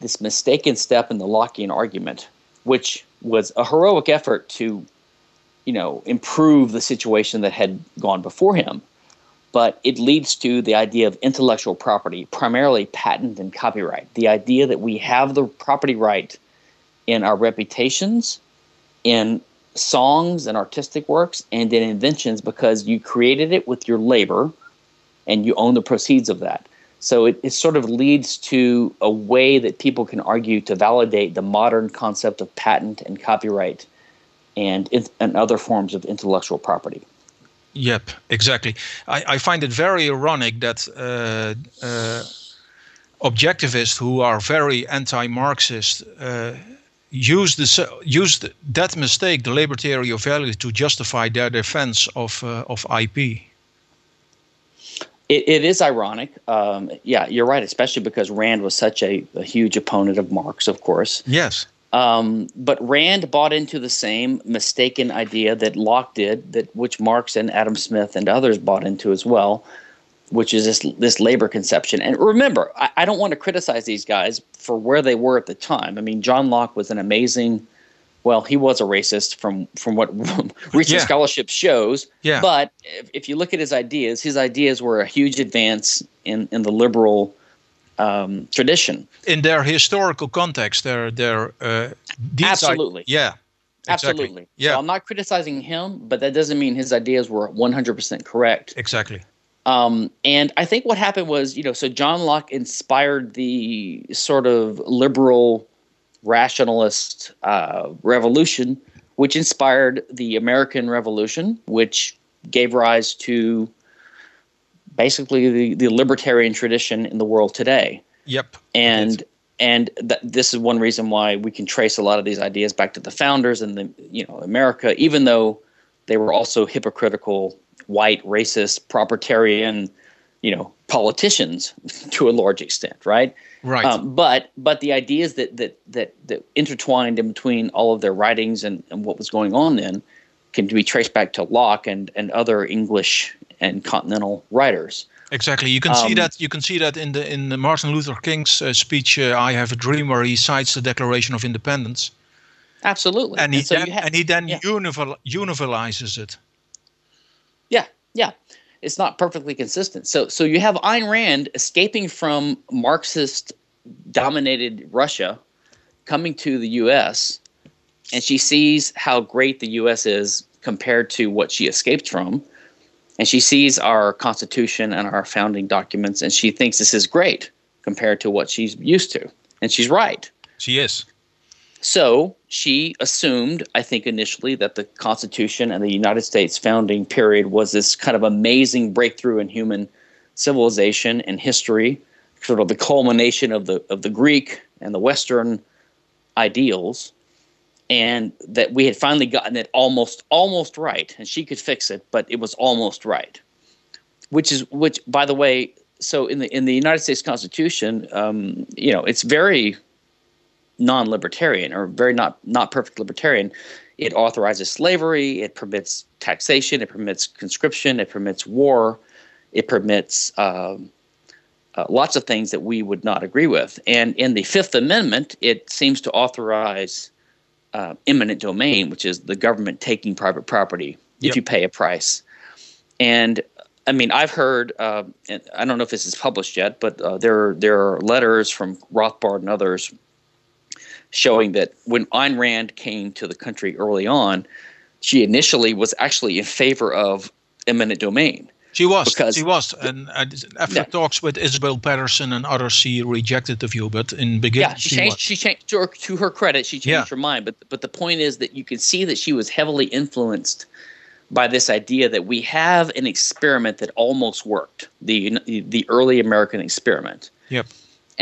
this mistaken step in the Lockean argument, which was a heroic effort to, you know, improve the situation that had gone before him, but it leads to the idea of intellectual property, primarily patent and copyright. The idea that we have the property right in our reputations, in songs and artistic works, and in inventions because you created it with your labor and you own the proceeds of that. So it, it sort of leads to a way that people can argue to validate the modern concept of patent and copyright and, and other forms of intellectual property. Yep, exactly. I, I find it very ironic that uh, uh, objectivists who are very anti-Marxist uh, use the use the, that mistake, the labor theory of value, to justify their defense of uh, of IP. It, it is ironic. Um, yeah, you're right, especially because Rand was such a, a huge opponent of Marx, of course. Yes. Um, but Rand bought into the same mistaken idea that Locke did, that which Marx and Adam Smith and others bought into as well, which is this this labor conception. And remember, I, I don't want to criticize these guys for where they were at the time. I mean, John Locke was an amazing. Well, he was a racist from from what recent Yeah. scholarship shows. Yeah. But if, if you look at his ideas, his ideas were a huge advance in in the liberal um, tradition. In their historical context, their their uh, Absolutely. yeah. exactly. Absolutely. Yeah. So I'm not criticizing him, but that doesn't mean his ideas were 100% correct. Exactly. Um, and I think what happened was, you know, so John Locke inspired the sort of liberal rationalist uh, revolution, which inspired the American Revolution, which gave rise to basically the, the libertarian tradition in the world today Yep. and and th- this is one reason why we can trace a lot of these ideas back to the founders and the you know America, even though they were also hypocritical, white, racist, proprietarian, you know, politicians to a large extent, right? Right. Um, but but the ideas that that that that intertwined in between all of their writings and, and what was going on then can be traced back to Locke and and other English and continental writers. Exactly. You can see Um, that. You can see that in the in the Martin Luther King's uh, speech, uh, "I Have a Dream," where he cites the Declaration of Independence, Absolutely. and he so then you ha- and he then yeah. universal, universalizes it. Yeah. It's not perfectly consistent. So so you have Ayn Rand escaping from Marxist dominated Russia coming to the US and she sees how great the US is compared to what she escaped from. And she sees our constitution and our founding documents and she thinks this is great compared to what she's used to. And she's right. She is. So she assumed, I think initially, that the Constitution and the United States founding period was this kind of amazing breakthrough in human civilization and history, sort of the culmination of the of the Greek and the Western ideals, and that we had finally gotten it almost almost right, and she could fix it, but it was almost right. Which is which, by the way. So in the in the United States Constitution, um, you know, it's very non-libertarian or very not not perfect libertarian. It authorizes slavery. It permits taxation. It permits conscription. It permits war. It permits um, uh, lots of things that we would not agree with. And in the Fifth Amendment, it seems to authorize uh, eminent domain, which is the government taking private property if Yep. you pay a price. And I mean, I've heard. Uh, and I don't know if this is published yet, but uh, there there are letters from Rothbard and others showing that when Ayn Rand came to the country early on, she initially was actually in favor of eminent domain. She was, Because- she was, and after Yeah. talks with Isabel Paterson and others, she rejected the view. But in beginning, Yeah, she, she changed. was. She changed to her, to her credit. She changed Yeah. her mind. But but the point is that you can see that she was heavily influenced by this idea that we have an experiment that almost worked the the early American experiment. Yep.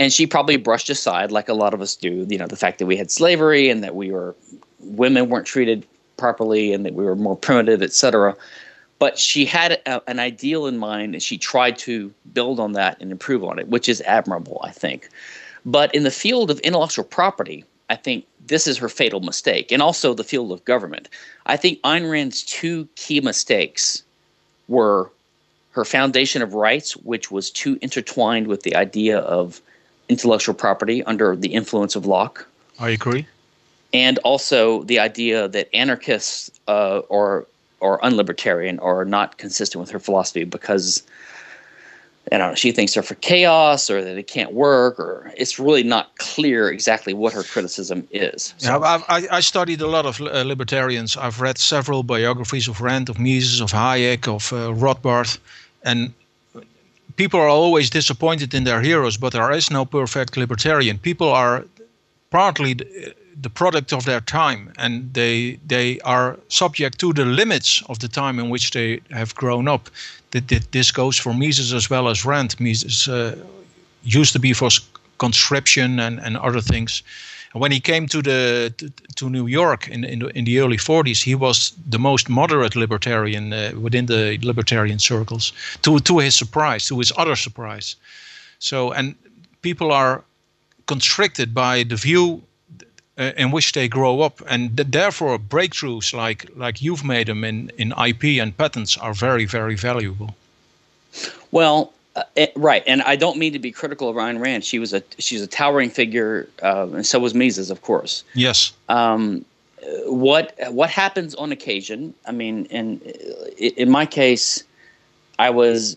And she probably brushed aside, like a lot of us do, you know, the fact that we had slavery and that we were women weren't treated properly and that we were more primitive, et cetera. But she had a, an ideal in mind and she tried to build on that and improve on it, which is admirable, I think. But in the field of intellectual property, I think this is her fatal mistake, and also the field of government. I think Ayn Rand's two key mistakes were her foundation of rights, which was too intertwined with the idea of intellectual property under the influence of Locke, I agree. and also the idea that anarchists uh, or or unlibertarian are not consistent with her philosophy because I don't know, she thinks they're for chaos or that it can't work or it's really not clear exactly what her criticism is. Yeah, I, I, I studied a lot of uh, libertarians. I've read several biographies of Rand, of Mises, of Hayek, of uh, Rothbard, and people are always disappointed in their heroes. But there is no perfect libertarian. People are partly the, product of their time, and they they are subject to the limits of the time in which they have grown up. This goes for Mises as well as Rand. Mises uh, used to be for conscription and, and other things. And when he came to the to, to New York in in the, in the early 40s, he was the most moderate libertarian uh, within the libertarian circles. To to his surprise, to his utter surprise. So and people are constricted by the view uh, in which they grow up, and th- therefore breakthroughs like like you've made them in in IP and patents are very very valuable. Well, uh, right, and I don't mean to be critical of Ayn Rand. She was a she's a towering figure, uh, and so was Mises, of course. Yes. Um, what what happens on occasion? I mean, in in my case, I was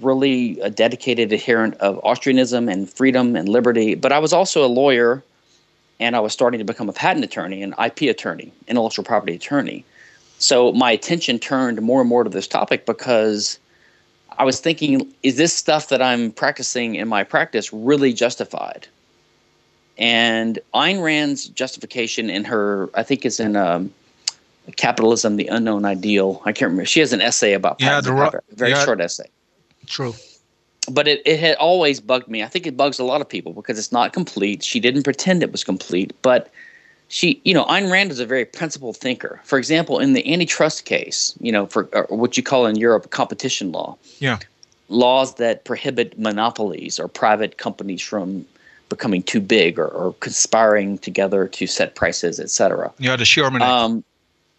really a dedicated adherent of Austrianism and freedom and liberty, but I was also a lawyer, and I was starting to become a patent attorney, an IP attorney, intellectual property attorney. So my attention turned more and more to this topic because I was thinking, is this stuff that I'm practicing in my practice really justified? And Ayn Rand's justification in her, I think it's in um, Capitalism, the Unknown Ideal. I can't remember. She has an essay about Yeah, the ro- a very yeah. short essay. True. But it, it had always bugged me. I think it bugs a lot of people because it's not complete. She didn't pretend it was complete, but she, you know, Ayn Rand is a very principled thinker. For example, in the antitrust case, you know, for or what you call in Europe competition law, Yeah. laws that prohibit monopolies or private companies from becoming too big or, or conspiring together to set prices, et cetera. Yeah. The Sherman Act. Um,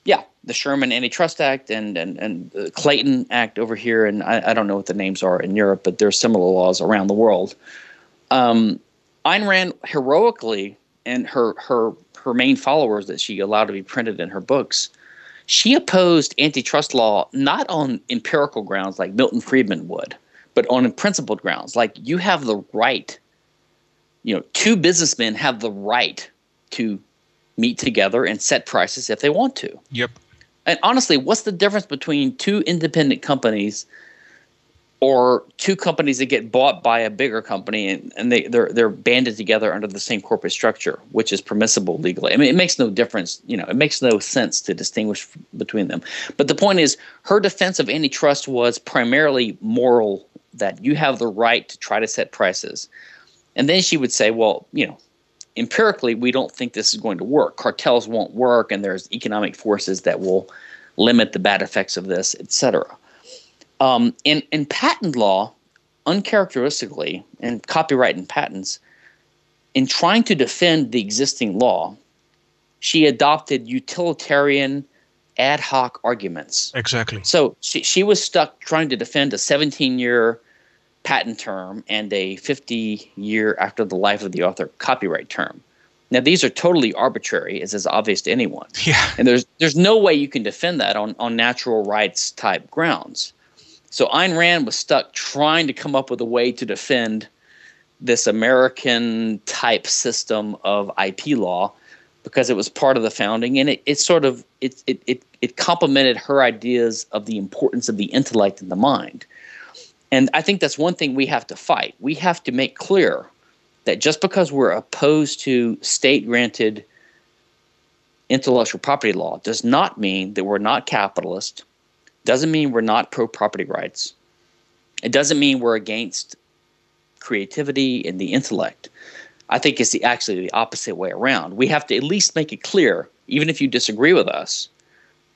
yeah, the Sherman Antitrust Act and and and the Clayton Act over here, and I, I don't know what the names are in Europe, but there's similar laws around the world. Um, Ayn Rand heroically and her her her main followers that she allowed to be printed in her books, she opposed antitrust law not on empirical grounds like Milton Friedman would, but on principled grounds. Like you have the right, you know, two businessmen have the right to meet together and set prices if they want to. Yep. And honestly, what's the difference between two independent companies or two companies that get bought by a bigger company and, and they, they're they're banded together under the same corporate structure, which is permissible legally. I mean, it makes no difference, you know, it makes no sense to distinguish between them. But the point is, her defense of antitrust was primarily moral that you have the right to try to set prices. And then she would say, well, you know, empirically, we don't think this is going to work. Cartels won't work, and there's economic forces that will limit the bad effects of this, et cetera. Um, in, in patent law, uncharacteristically, in copyright and patents, in trying to defend the existing law, she adopted utilitarian ad hoc arguments. Exactly. So she, she was stuck trying to defend a 17 year patent term and a 50 year after the life of the author copyright term. Now these are totally arbitrary, as is obvious to anyone. Yeah. And there's there's no way you can defend that on, on natural rights type grounds. So Ayn Rand was stuck trying to come up with a way to defend this American type system of IP law because it was part of the founding and it, it sort of it, it, it, it complemented her ideas of the importance of the intellect and the mind. And I think that's one thing we have to fight. We have to make clear that just because we're opposed to state granted intellectual property law does not mean that we're not capitalist, doesn't mean we're not pro property rights. It doesn't mean we're against creativity and the intellect. I think it's the, actually the opposite way around. We have to at least make it clear, even if you disagree with us,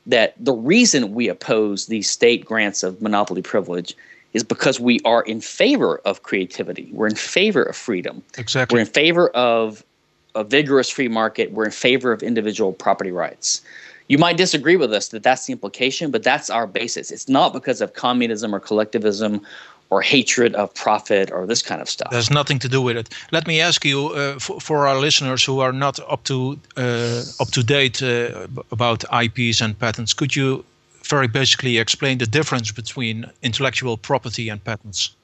that the reason we oppose these state grants of monopoly privilege is because we are in favor of creativity. We're in favor of freedom. Exactly. We're in favor of a vigorous free market. We're in favor of individual property rights. You might disagree with us that that's the implication, but that's our basis. It's not because of communism or collectivism or hatred of profit or this kind of stuff. There's nothing to do with it. Let me ask you, uh, for, for, our listeners who are not up to uh, up to date uh, about IPs and patents, could you very basically explain the difference between intellectual property and patents?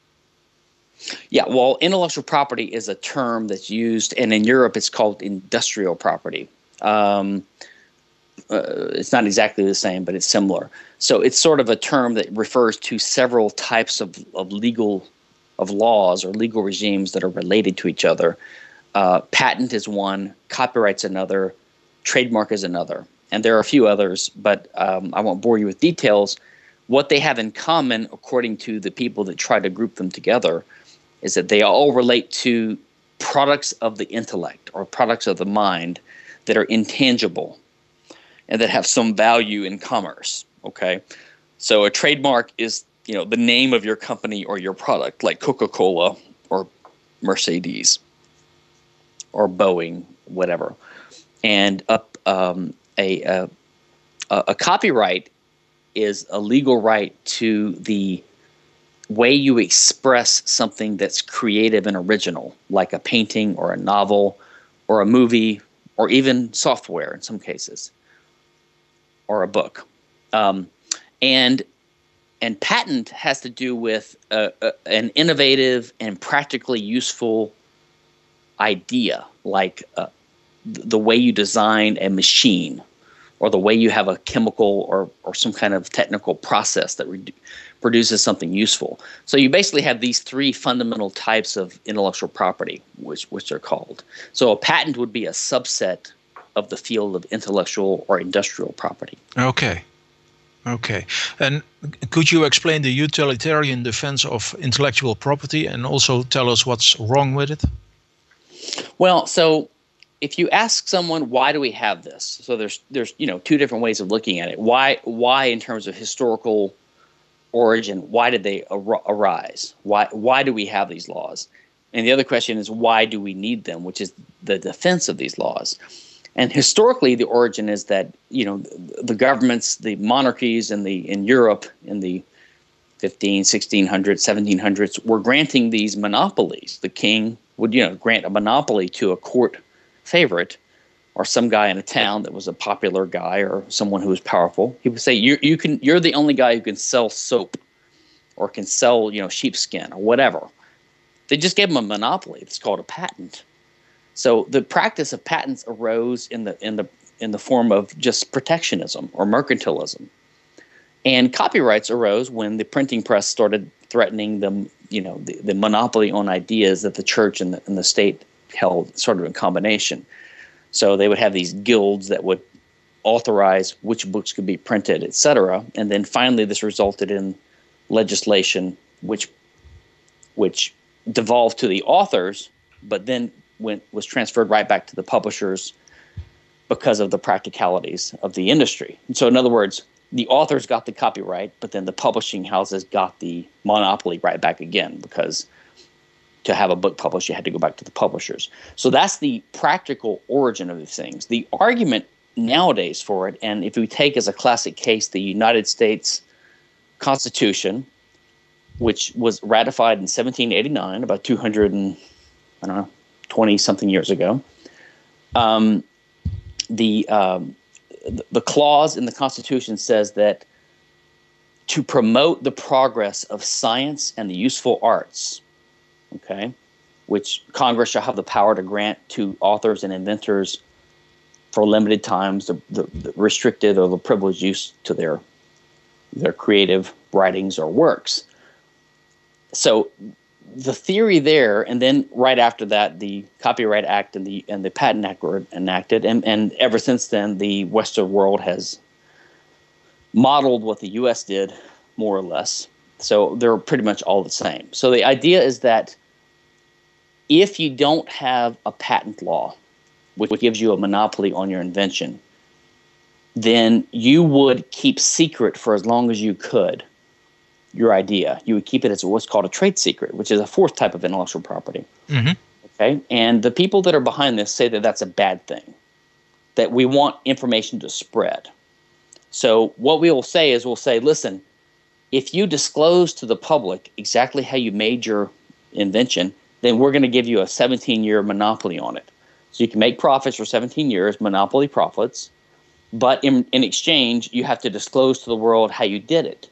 Yeah, well, intellectual property is a term that's used, and in Europe it's called industrial property. Um, uh, it's not exactly the same, but it's similar. So it's sort of a term that refers to several types of, of legal of laws or legal regimes that are related to each other. Uh, patent is one, copyright's another, trademark is another, and there are a few others, but um, I won't bore you with details. What they have in common, according to the people that try to group them together, is that they all relate to products of the intellect or products of the mind that are intangible and that have some value in commerce. Okay, so a trademark is you know the name of your company or your product, like Coca Cola or Mercedes or Boeing, whatever, and a um, a, a a copyright is a legal right to the way you express something that's creative and original, like a painting or a novel or a movie or even software in some cases or a book. Um, and and patent has to do with an innovative and practically useful idea, like uh, the way you design a machine, or the way you have a chemical or, or some kind of technical process that re- produces something useful. So you basically have these three fundamental types of intellectual property, which which are called. So a patent would be a subset of the field of intellectual or industrial property. Okay. Okay. And could you explain the utilitarian defense of intellectual property and also tell us what's wrong with it? Well, so if you ask someone why do we have this? So there's there's you know two different ways of looking at it. Why why in terms of historical origin, why did they ar- arise? Why why do we have these laws? And the other question is why do we need them, which is the defense of these laws. And historically, the origin is that you know the governments, the monarchies in the in Europe in the 15, 1600s, 1700s were granting these monopolies. The king would you know grant a monopoly to a court favorite or some guy in a town that was a popular guy or someone who was powerful. He would say you you can you're the only guy who can sell soap or can sell you know sheepskin or whatever. They just gave him a monopoly. It's called a patent so the practice of patents arose in the in the in the form of just protectionism or mercantilism. And copyrights arose when the printing press started threatening them, you know, the, the monopoly on ideas that the church and the, and the state held sort of in combination. So they would have these guilds that would authorize which books could be printed, etc. And then finally this resulted in legislation which which devolved to the authors, but then went was transferred right back to the publishers because of the practicalities of the industry. And so, in other words, the authors got the copyright, but then the publishing houses got the monopoly right back again because to have a book published, you had to go back to the publishers. So that's the practical origin of these things. The argument nowadays for it, and if we take as a classic case the United States Constitution, which was ratified in 1789, about 200 and I don't know 20 something years ago. Um, the um, the clause in the Constitution says that to promote the progress of science and the useful arts, okay, which Congress shall have the power to grant to authors and inventors for limited times the, the, the restricted or the privileged use to their their creative writings or works. So the theory there, and then right after that, the Copyright Act and the and the Patent Act were enacted, and and ever since then, the Western world has modeled what the U.S. did more or less. So they're pretty much all the same. So the idea is that if you don't have a patent law, which gives you a monopoly on your invention, then you would keep secret for as long as you could your idea. You would keep it as what's called a trade secret, which is a fourth type of intellectual property. Mhm. Okay, and the people that are behind this say that that's a bad thing, that we want information to spread. So what we will say is we'll say, listen, if you disclose to the public exactly how you made your invention, then we're going to give you a 17-year monopoly on it. So you can make profits for 17 years, monopoly profits, but in, in exchange, you have to disclose to the world how you did it.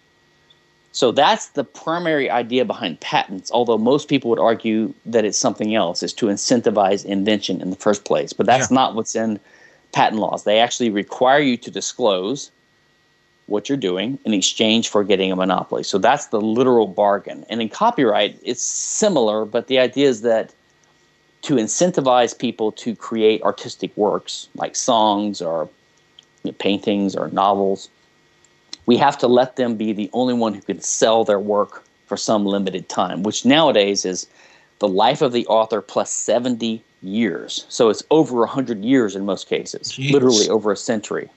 So that's the primary idea behind patents, although most people would argue that it's something else, is to incentivize invention in the first place. But that's Yeah. not what's in patent laws. They actually require you to disclose what you're doing in exchange for getting a monopoly. So that's the literal bargain. And in copyright, it's similar, but the idea is that to incentivize people to create artistic works like songs or you know, paintings or novels, we have to let them be the only one who can sell their work for some limited time, which nowadays is the life of the author plus 70 years. So it's over 100 years in most cases, Jeez. literally over a century.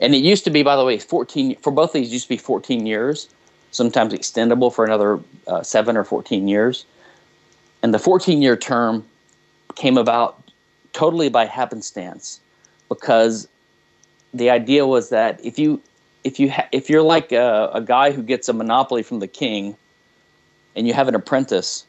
And it used to be, by the way, 14 for both of these used to be 14 years, sometimes extendable for another uh, seven or 14 years. And the 14 year term came about totally by happenstance because the idea was that if you if you ha- if you're like a, a guy who gets a monopoly from the king and you have an apprentice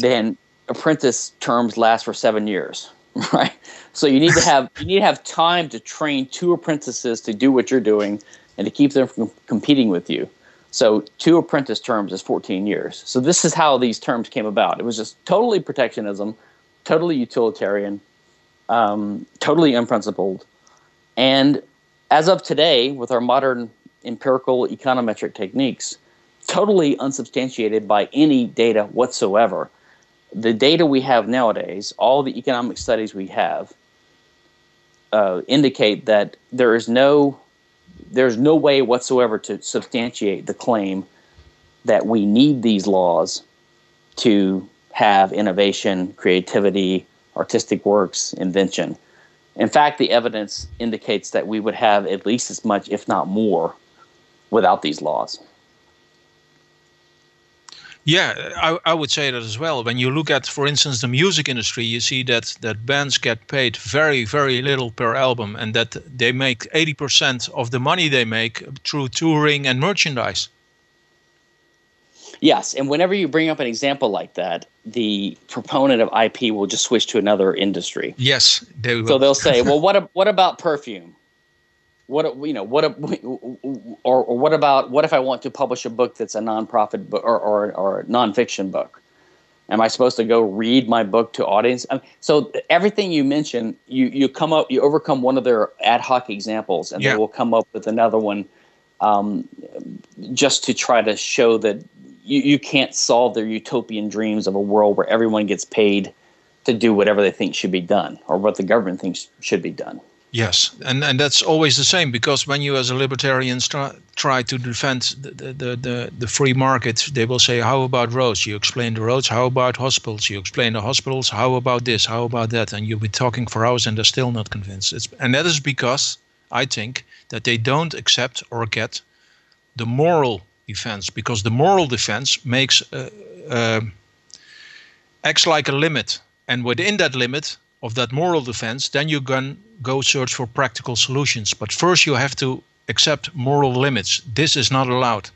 then apprentice terms last for seven years right? So you need to have you need to have time to train two apprentices to do what you're doing and to keep them from competing with you. So two apprentice terms is 14 years. So this is how these terms came about. It was just totally protectionism totally utilitarian um, totally unprincipled and as of today, with our modern empirical econometric techniques, totally unsubstantiated by any data whatsoever. The data we have nowadays, all the economic studies we have, uh, indicate that there is no there's no way whatsoever to substantiate the claim that we need these laws to have innovation, creativity, artistic works, invention. In fact, the evidence indicates that we would have at least as much, if not more, without these laws. Yeah, I, I would say that as well. When you look at, for instance, the music industry, you see that that bands get paid very, very little per album, and that they make 80% of the money they make through touring and merchandise. Yes, and whenever you bring up an example like that, the proponent of IP will just switch to another industry. Yes, they will. So they'll say, "Well, what a- what about perfume? What you know? What or, or what about what if I want to publish a book that's a nonprofit book or, or or a nonfiction book? Am I supposed to go read my book to audience? I mean, so everything you mention, you you come up, you overcome one of their ad hoc examples, and Yeah. they will come up with another one, um, just to try to show that you, you can't solve their utopian dreams of a world where everyone gets paid to do whatever they think should be done or what the government thinks should be done. Yes, and and that's always the same because when you as a libertarian try, try to defend the, the, the, the free market, they will say, how about roads? You explain the roads. How about hospitals? You explain the hospitals. How about this? How about that? And you'll be talking for hours and they're still not convinced. It's, and that is because I think that they don't accept or get the moral defense because the moral defense makes uh, uh, acts like a limit, and within that limit of that moral defense, then you can go search for practical solutions. But first, you have to accept moral limits. This is not allowed.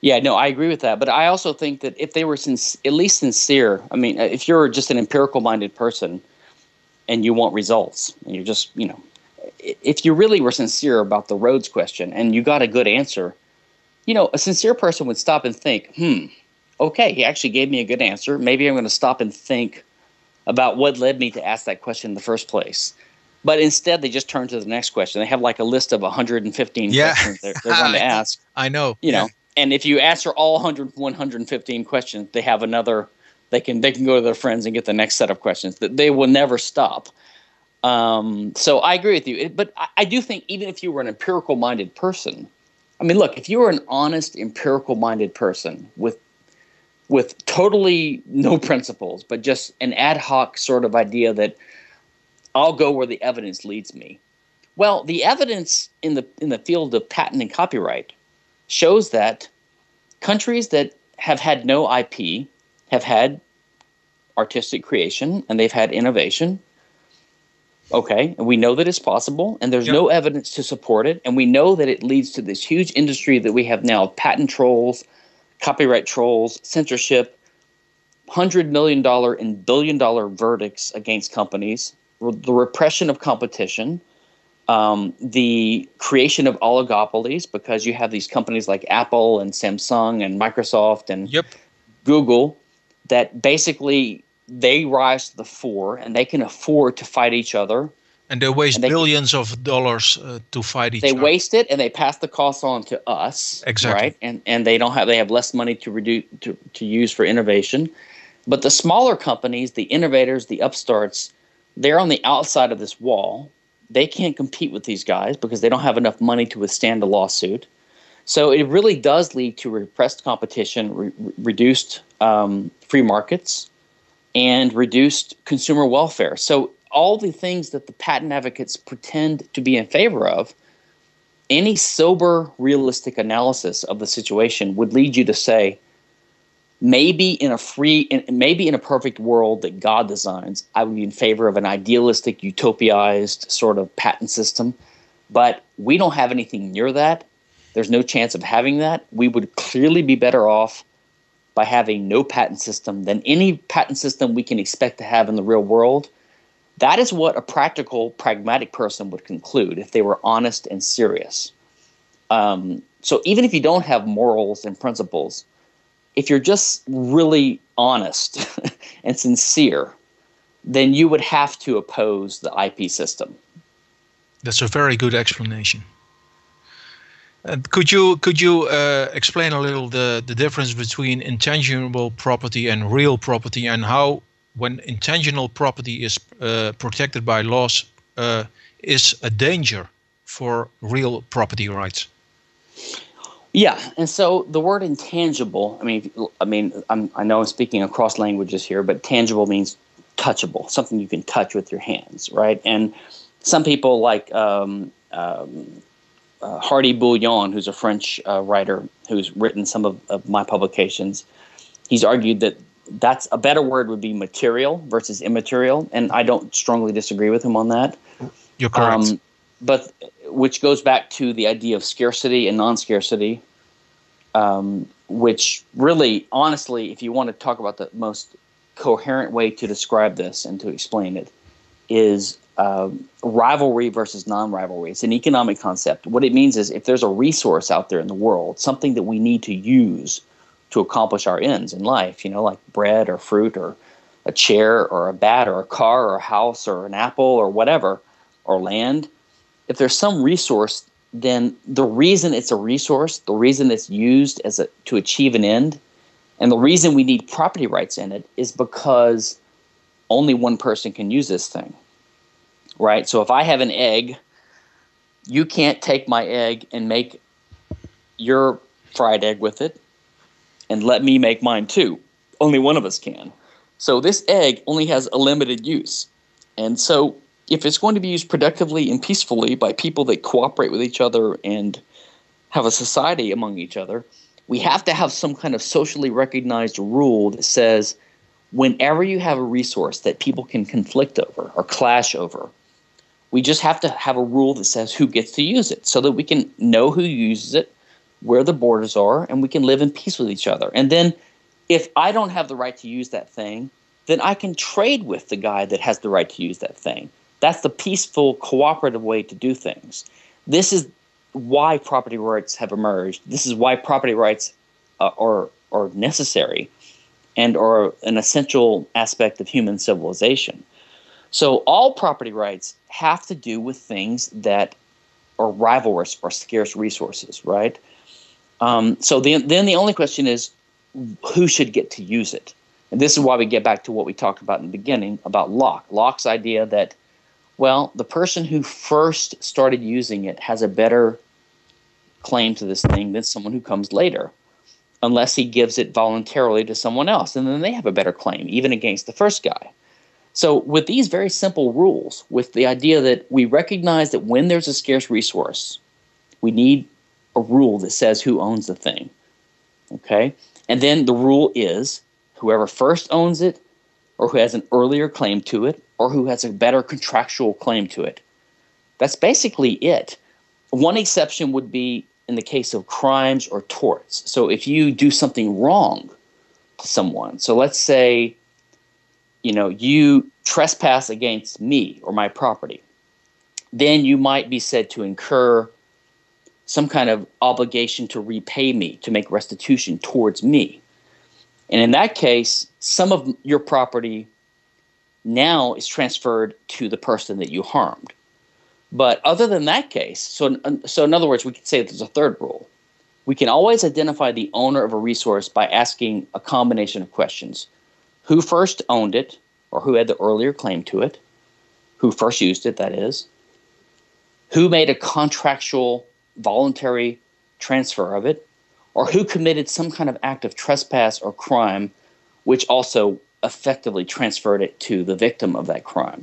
Yeah, no, I agree with that. But I also think that if they were at least sincere, I mean, if you're just an empirical minded person, and you want results, and you're just you know, if you really were sincere about the roads question and you got a good answer, you know, a sincere person would stop and think, hmm, okay, he actually gave me a good answer. Maybe I'm going to stop and think about what led me to ask that question in the first place. But instead, they just turn to the next question. They have like a list of 115 Yeah. questions they're, they're going to ask. I know. You know, and if you answer all 100, 115 questions, they have another. They can they can go to their friends and get the next set of questions. That they will never stop. Um, so I agree with you. It- But I, I do think even if you were an empirical minded person, I mean, look, if you're an honest empirical minded person with with totally no principles, but just an ad hoc sort of idea that I'll go where the evidence leads me. Well, the evidence in the in the field of patent and copyright shows that countries that have had no IP have had artistic creation and they've had innovation. Okay, and we know that it's possible, and there's Yep. no evidence to support it, and we know that it leads to this huge industry that we have now of patent trolls, copyright trolls, censorship, hundred million dollar and billion dollar verdicts against companies, the repression of competition, um, the creation of oligopolies because you have these companies like Apple and Samsung and Microsoft and Yep. Google that basically they rise to the fore and they can afford to fight each other. And they waste And they- billions of dollars uh, to fight each They other. They waste it and they pass the costs on to us. Exactly. Right. And and they don't have they have less money to reduce to, to use for innovation. But the smaller companies, the innovators, the upstarts, they're on the outside of this wall. They can't compete with these guys because they don't have enough money to withstand a lawsuit. So it really does lead to repressed competition, re- reduced um, free markets, and reduced consumer welfare. So all the things that the patent advocates pretend to be in favor of, any sober, realistic analysis of the situation would lead you to say, maybe in a free, maybe in a perfect world that God designs, I would be in favor of an idealistic, utopiazed sort of patent system. But we don't have anything near that. There's no chance of having that. We would clearly be better off by having no patent system than any patent system we can expect to have in the real world. That is what a practical, pragmatic person would conclude if they were honest and serious. Um, so even if you don't have morals and principles, if you're just really honest and sincere, then you would have to oppose the IP system. That's a very good explanation. And could you could you uh, explain a little the the difference between intangible property and real property, and how when intangible property is uh, protected by laws uh, is a danger for real property rights? Yeah, and so the word intangible. I mean, I mean, I'm, I know I'm speaking across languages here, but tangible means touchable, something you can touch with your hands, right? And some people like um, um, uh, Hardy Bouillon, who's a French uh, writer who's written some of, of my publications, he's argued that that's a better word would be material versus immaterial, and I don't strongly disagree with him on that. You're correct. Um, but which goes back to the idea of scarcity and non-scarcity, um, which really, honestly, if you want to talk about the most coherent way to describe this and to explain it, is um, rivalry versus non-rivalry. It's an economic concept. What it means is if there's a resource out there in the world, something that we need to use to accomplish our ends in life, you know, like bread or fruit or a chair or a bat or a car or a house or an apple or whatever, or land, if there's some resource, then the reason it's a resource, the reason it's used as a to achieve an end, and the reason we need property rights in it is because only one person can use this thing. Right? So if I have an egg, you can't take my egg and make your fried egg with it and let me make mine too. Only one of us can. So this egg only has a limited use. And so if it's going to be used productively and peacefully by people that cooperate with each other and have a society among each other, we have to have some kind of socially recognized rule that says whenever you have a resource that people can conflict over or clash over, we just have to have a rule that says who gets to use it so that we can know who uses it, where the borders are, and we can live in peace with each other. And then if I don't have the right to use that thing, then I can trade with the guy that has the right to use that thing. That's the peaceful, cooperative way to do things. This is why property rights have emerged. This is why property rights uh, are are necessary and are an essential aspect of human civilization. So all property rights have to do with things that are rivalrous or scarce resources, right? Um, so the, then the only question is who should get to use it? And this is why we get back to what we talked about in the beginning about Locke. Locke's idea that, well, the person who first started using it has a better claim to this thing than someone who comes later, unless he gives it voluntarily to someone else. And then they have a better claim, even against the first guy. So, with these very simple rules, with the idea that we recognize that when there's a scarce resource, we need a rule that says who owns the thing. Okay? And then the rule is whoever first owns it, or who has an earlier claim to it, or who has a better contractual claim to it. That's basically it. One exception would be in the case of crimes or torts. So if you do something wrong to someone, so let's say, you know, you trespass against me or my property, then you might be said to incur some kind of obligation to repay me, to make restitution towards me. And in that case, some of your property now is transferred to the person that you harmed. But other than that case, so, so in other words, we could say there's a third rule. We can always identify the owner of a resource by asking a combination of questions who first owned it, or who had the earlier claim to it, who first used it, that is, who made a contractual voluntary transfer of it, or who committed some kind of act of trespass or crime, which also effectively transferred it to the victim of that crime.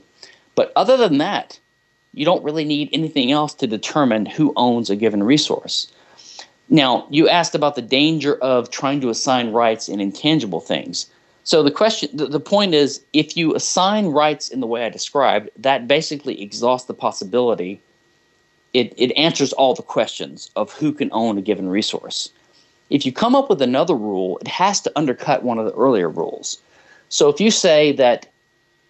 But other than that, you don't really need anything else to determine who owns a given resource. Now, you asked about the danger of trying to assign rights in intangible things. So the question, the, the point is, if you assign rights in the way I described, that basically exhausts the possibility. It, it answers all the questions of who can own a given resource. If you come up with another rule, it has to undercut one of the earlier rules. So if you say that,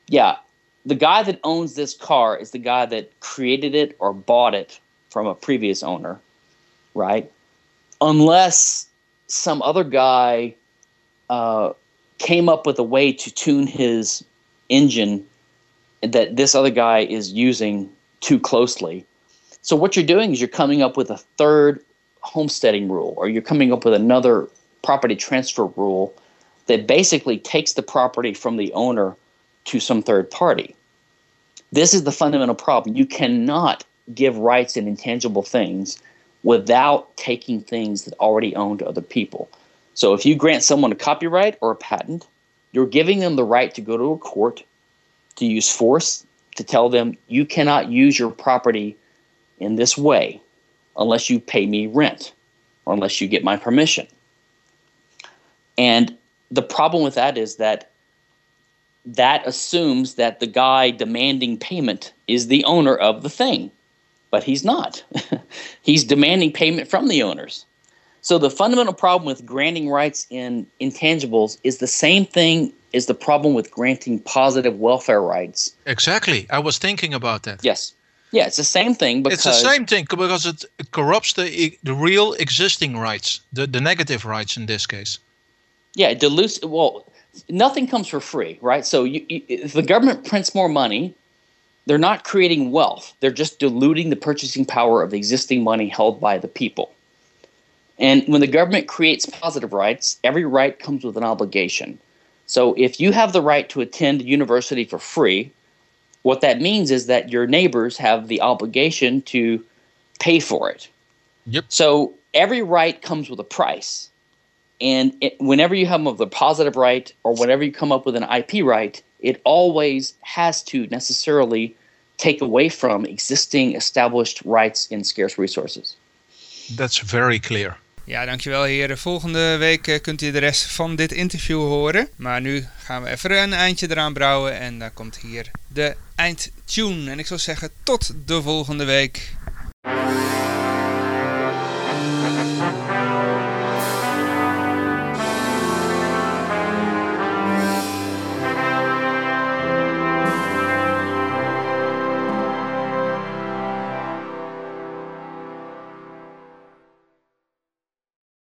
yeah, the guy that owns this car is the guy that created it or bought it from a previous owner, right? Unless some other guy uh, came up with a way to tune his engine that this other guy is using too closely. So what you're doing is you're coming up with a third homesteading rule, or you're coming up with another property transfer rule that basically takes the property from the owner to some third party. This is the fundamental problem. You cannot give rights in intangible things without taking things that already own to other people. So if you grant someone a copyright or a patent, you're giving them the right to go to a court to use force to tell them you cannot use your property in this way unless you pay me rent or unless you get my permission. And the problem with that is that that assumes that the guy demanding payment is the owner of the thing, but he's not. he's demanding payment from the owners. So the fundamental problem with granting rights in intangibles is the same thing as the problem with granting positive welfare rights. Exactly. I was thinking about that. Yes. Yeah, it's the same thing because it's the same thing because it corrupts the the real existing rights, the the negative rights in this case. Yeah, it dilutes. Well, nothing comes for free, right? So you, you, if the government prints more money, they're not creating wealth. They're just diluting the purchasing power of existing money held by the people. And when the government creates positive rights, every right comes with an obligation. So if you have the right to attend university for free, what that means is that your neighbors have the obligation to pay for it. Yep. So every right comes with a price. And it, whenever you have a positive right or whenever you come up with an IP right, it always has to necessarily take away from existing established rights in scarce resources. That's very clear. Ja, dankjewel heren. Volgende week eh, kunt u de rest van dit interview horen. Maar nu gaan we even een eindje eraan brouwen. En dan komt hier de eindtune. En ik zou zeggen tot de volgende week.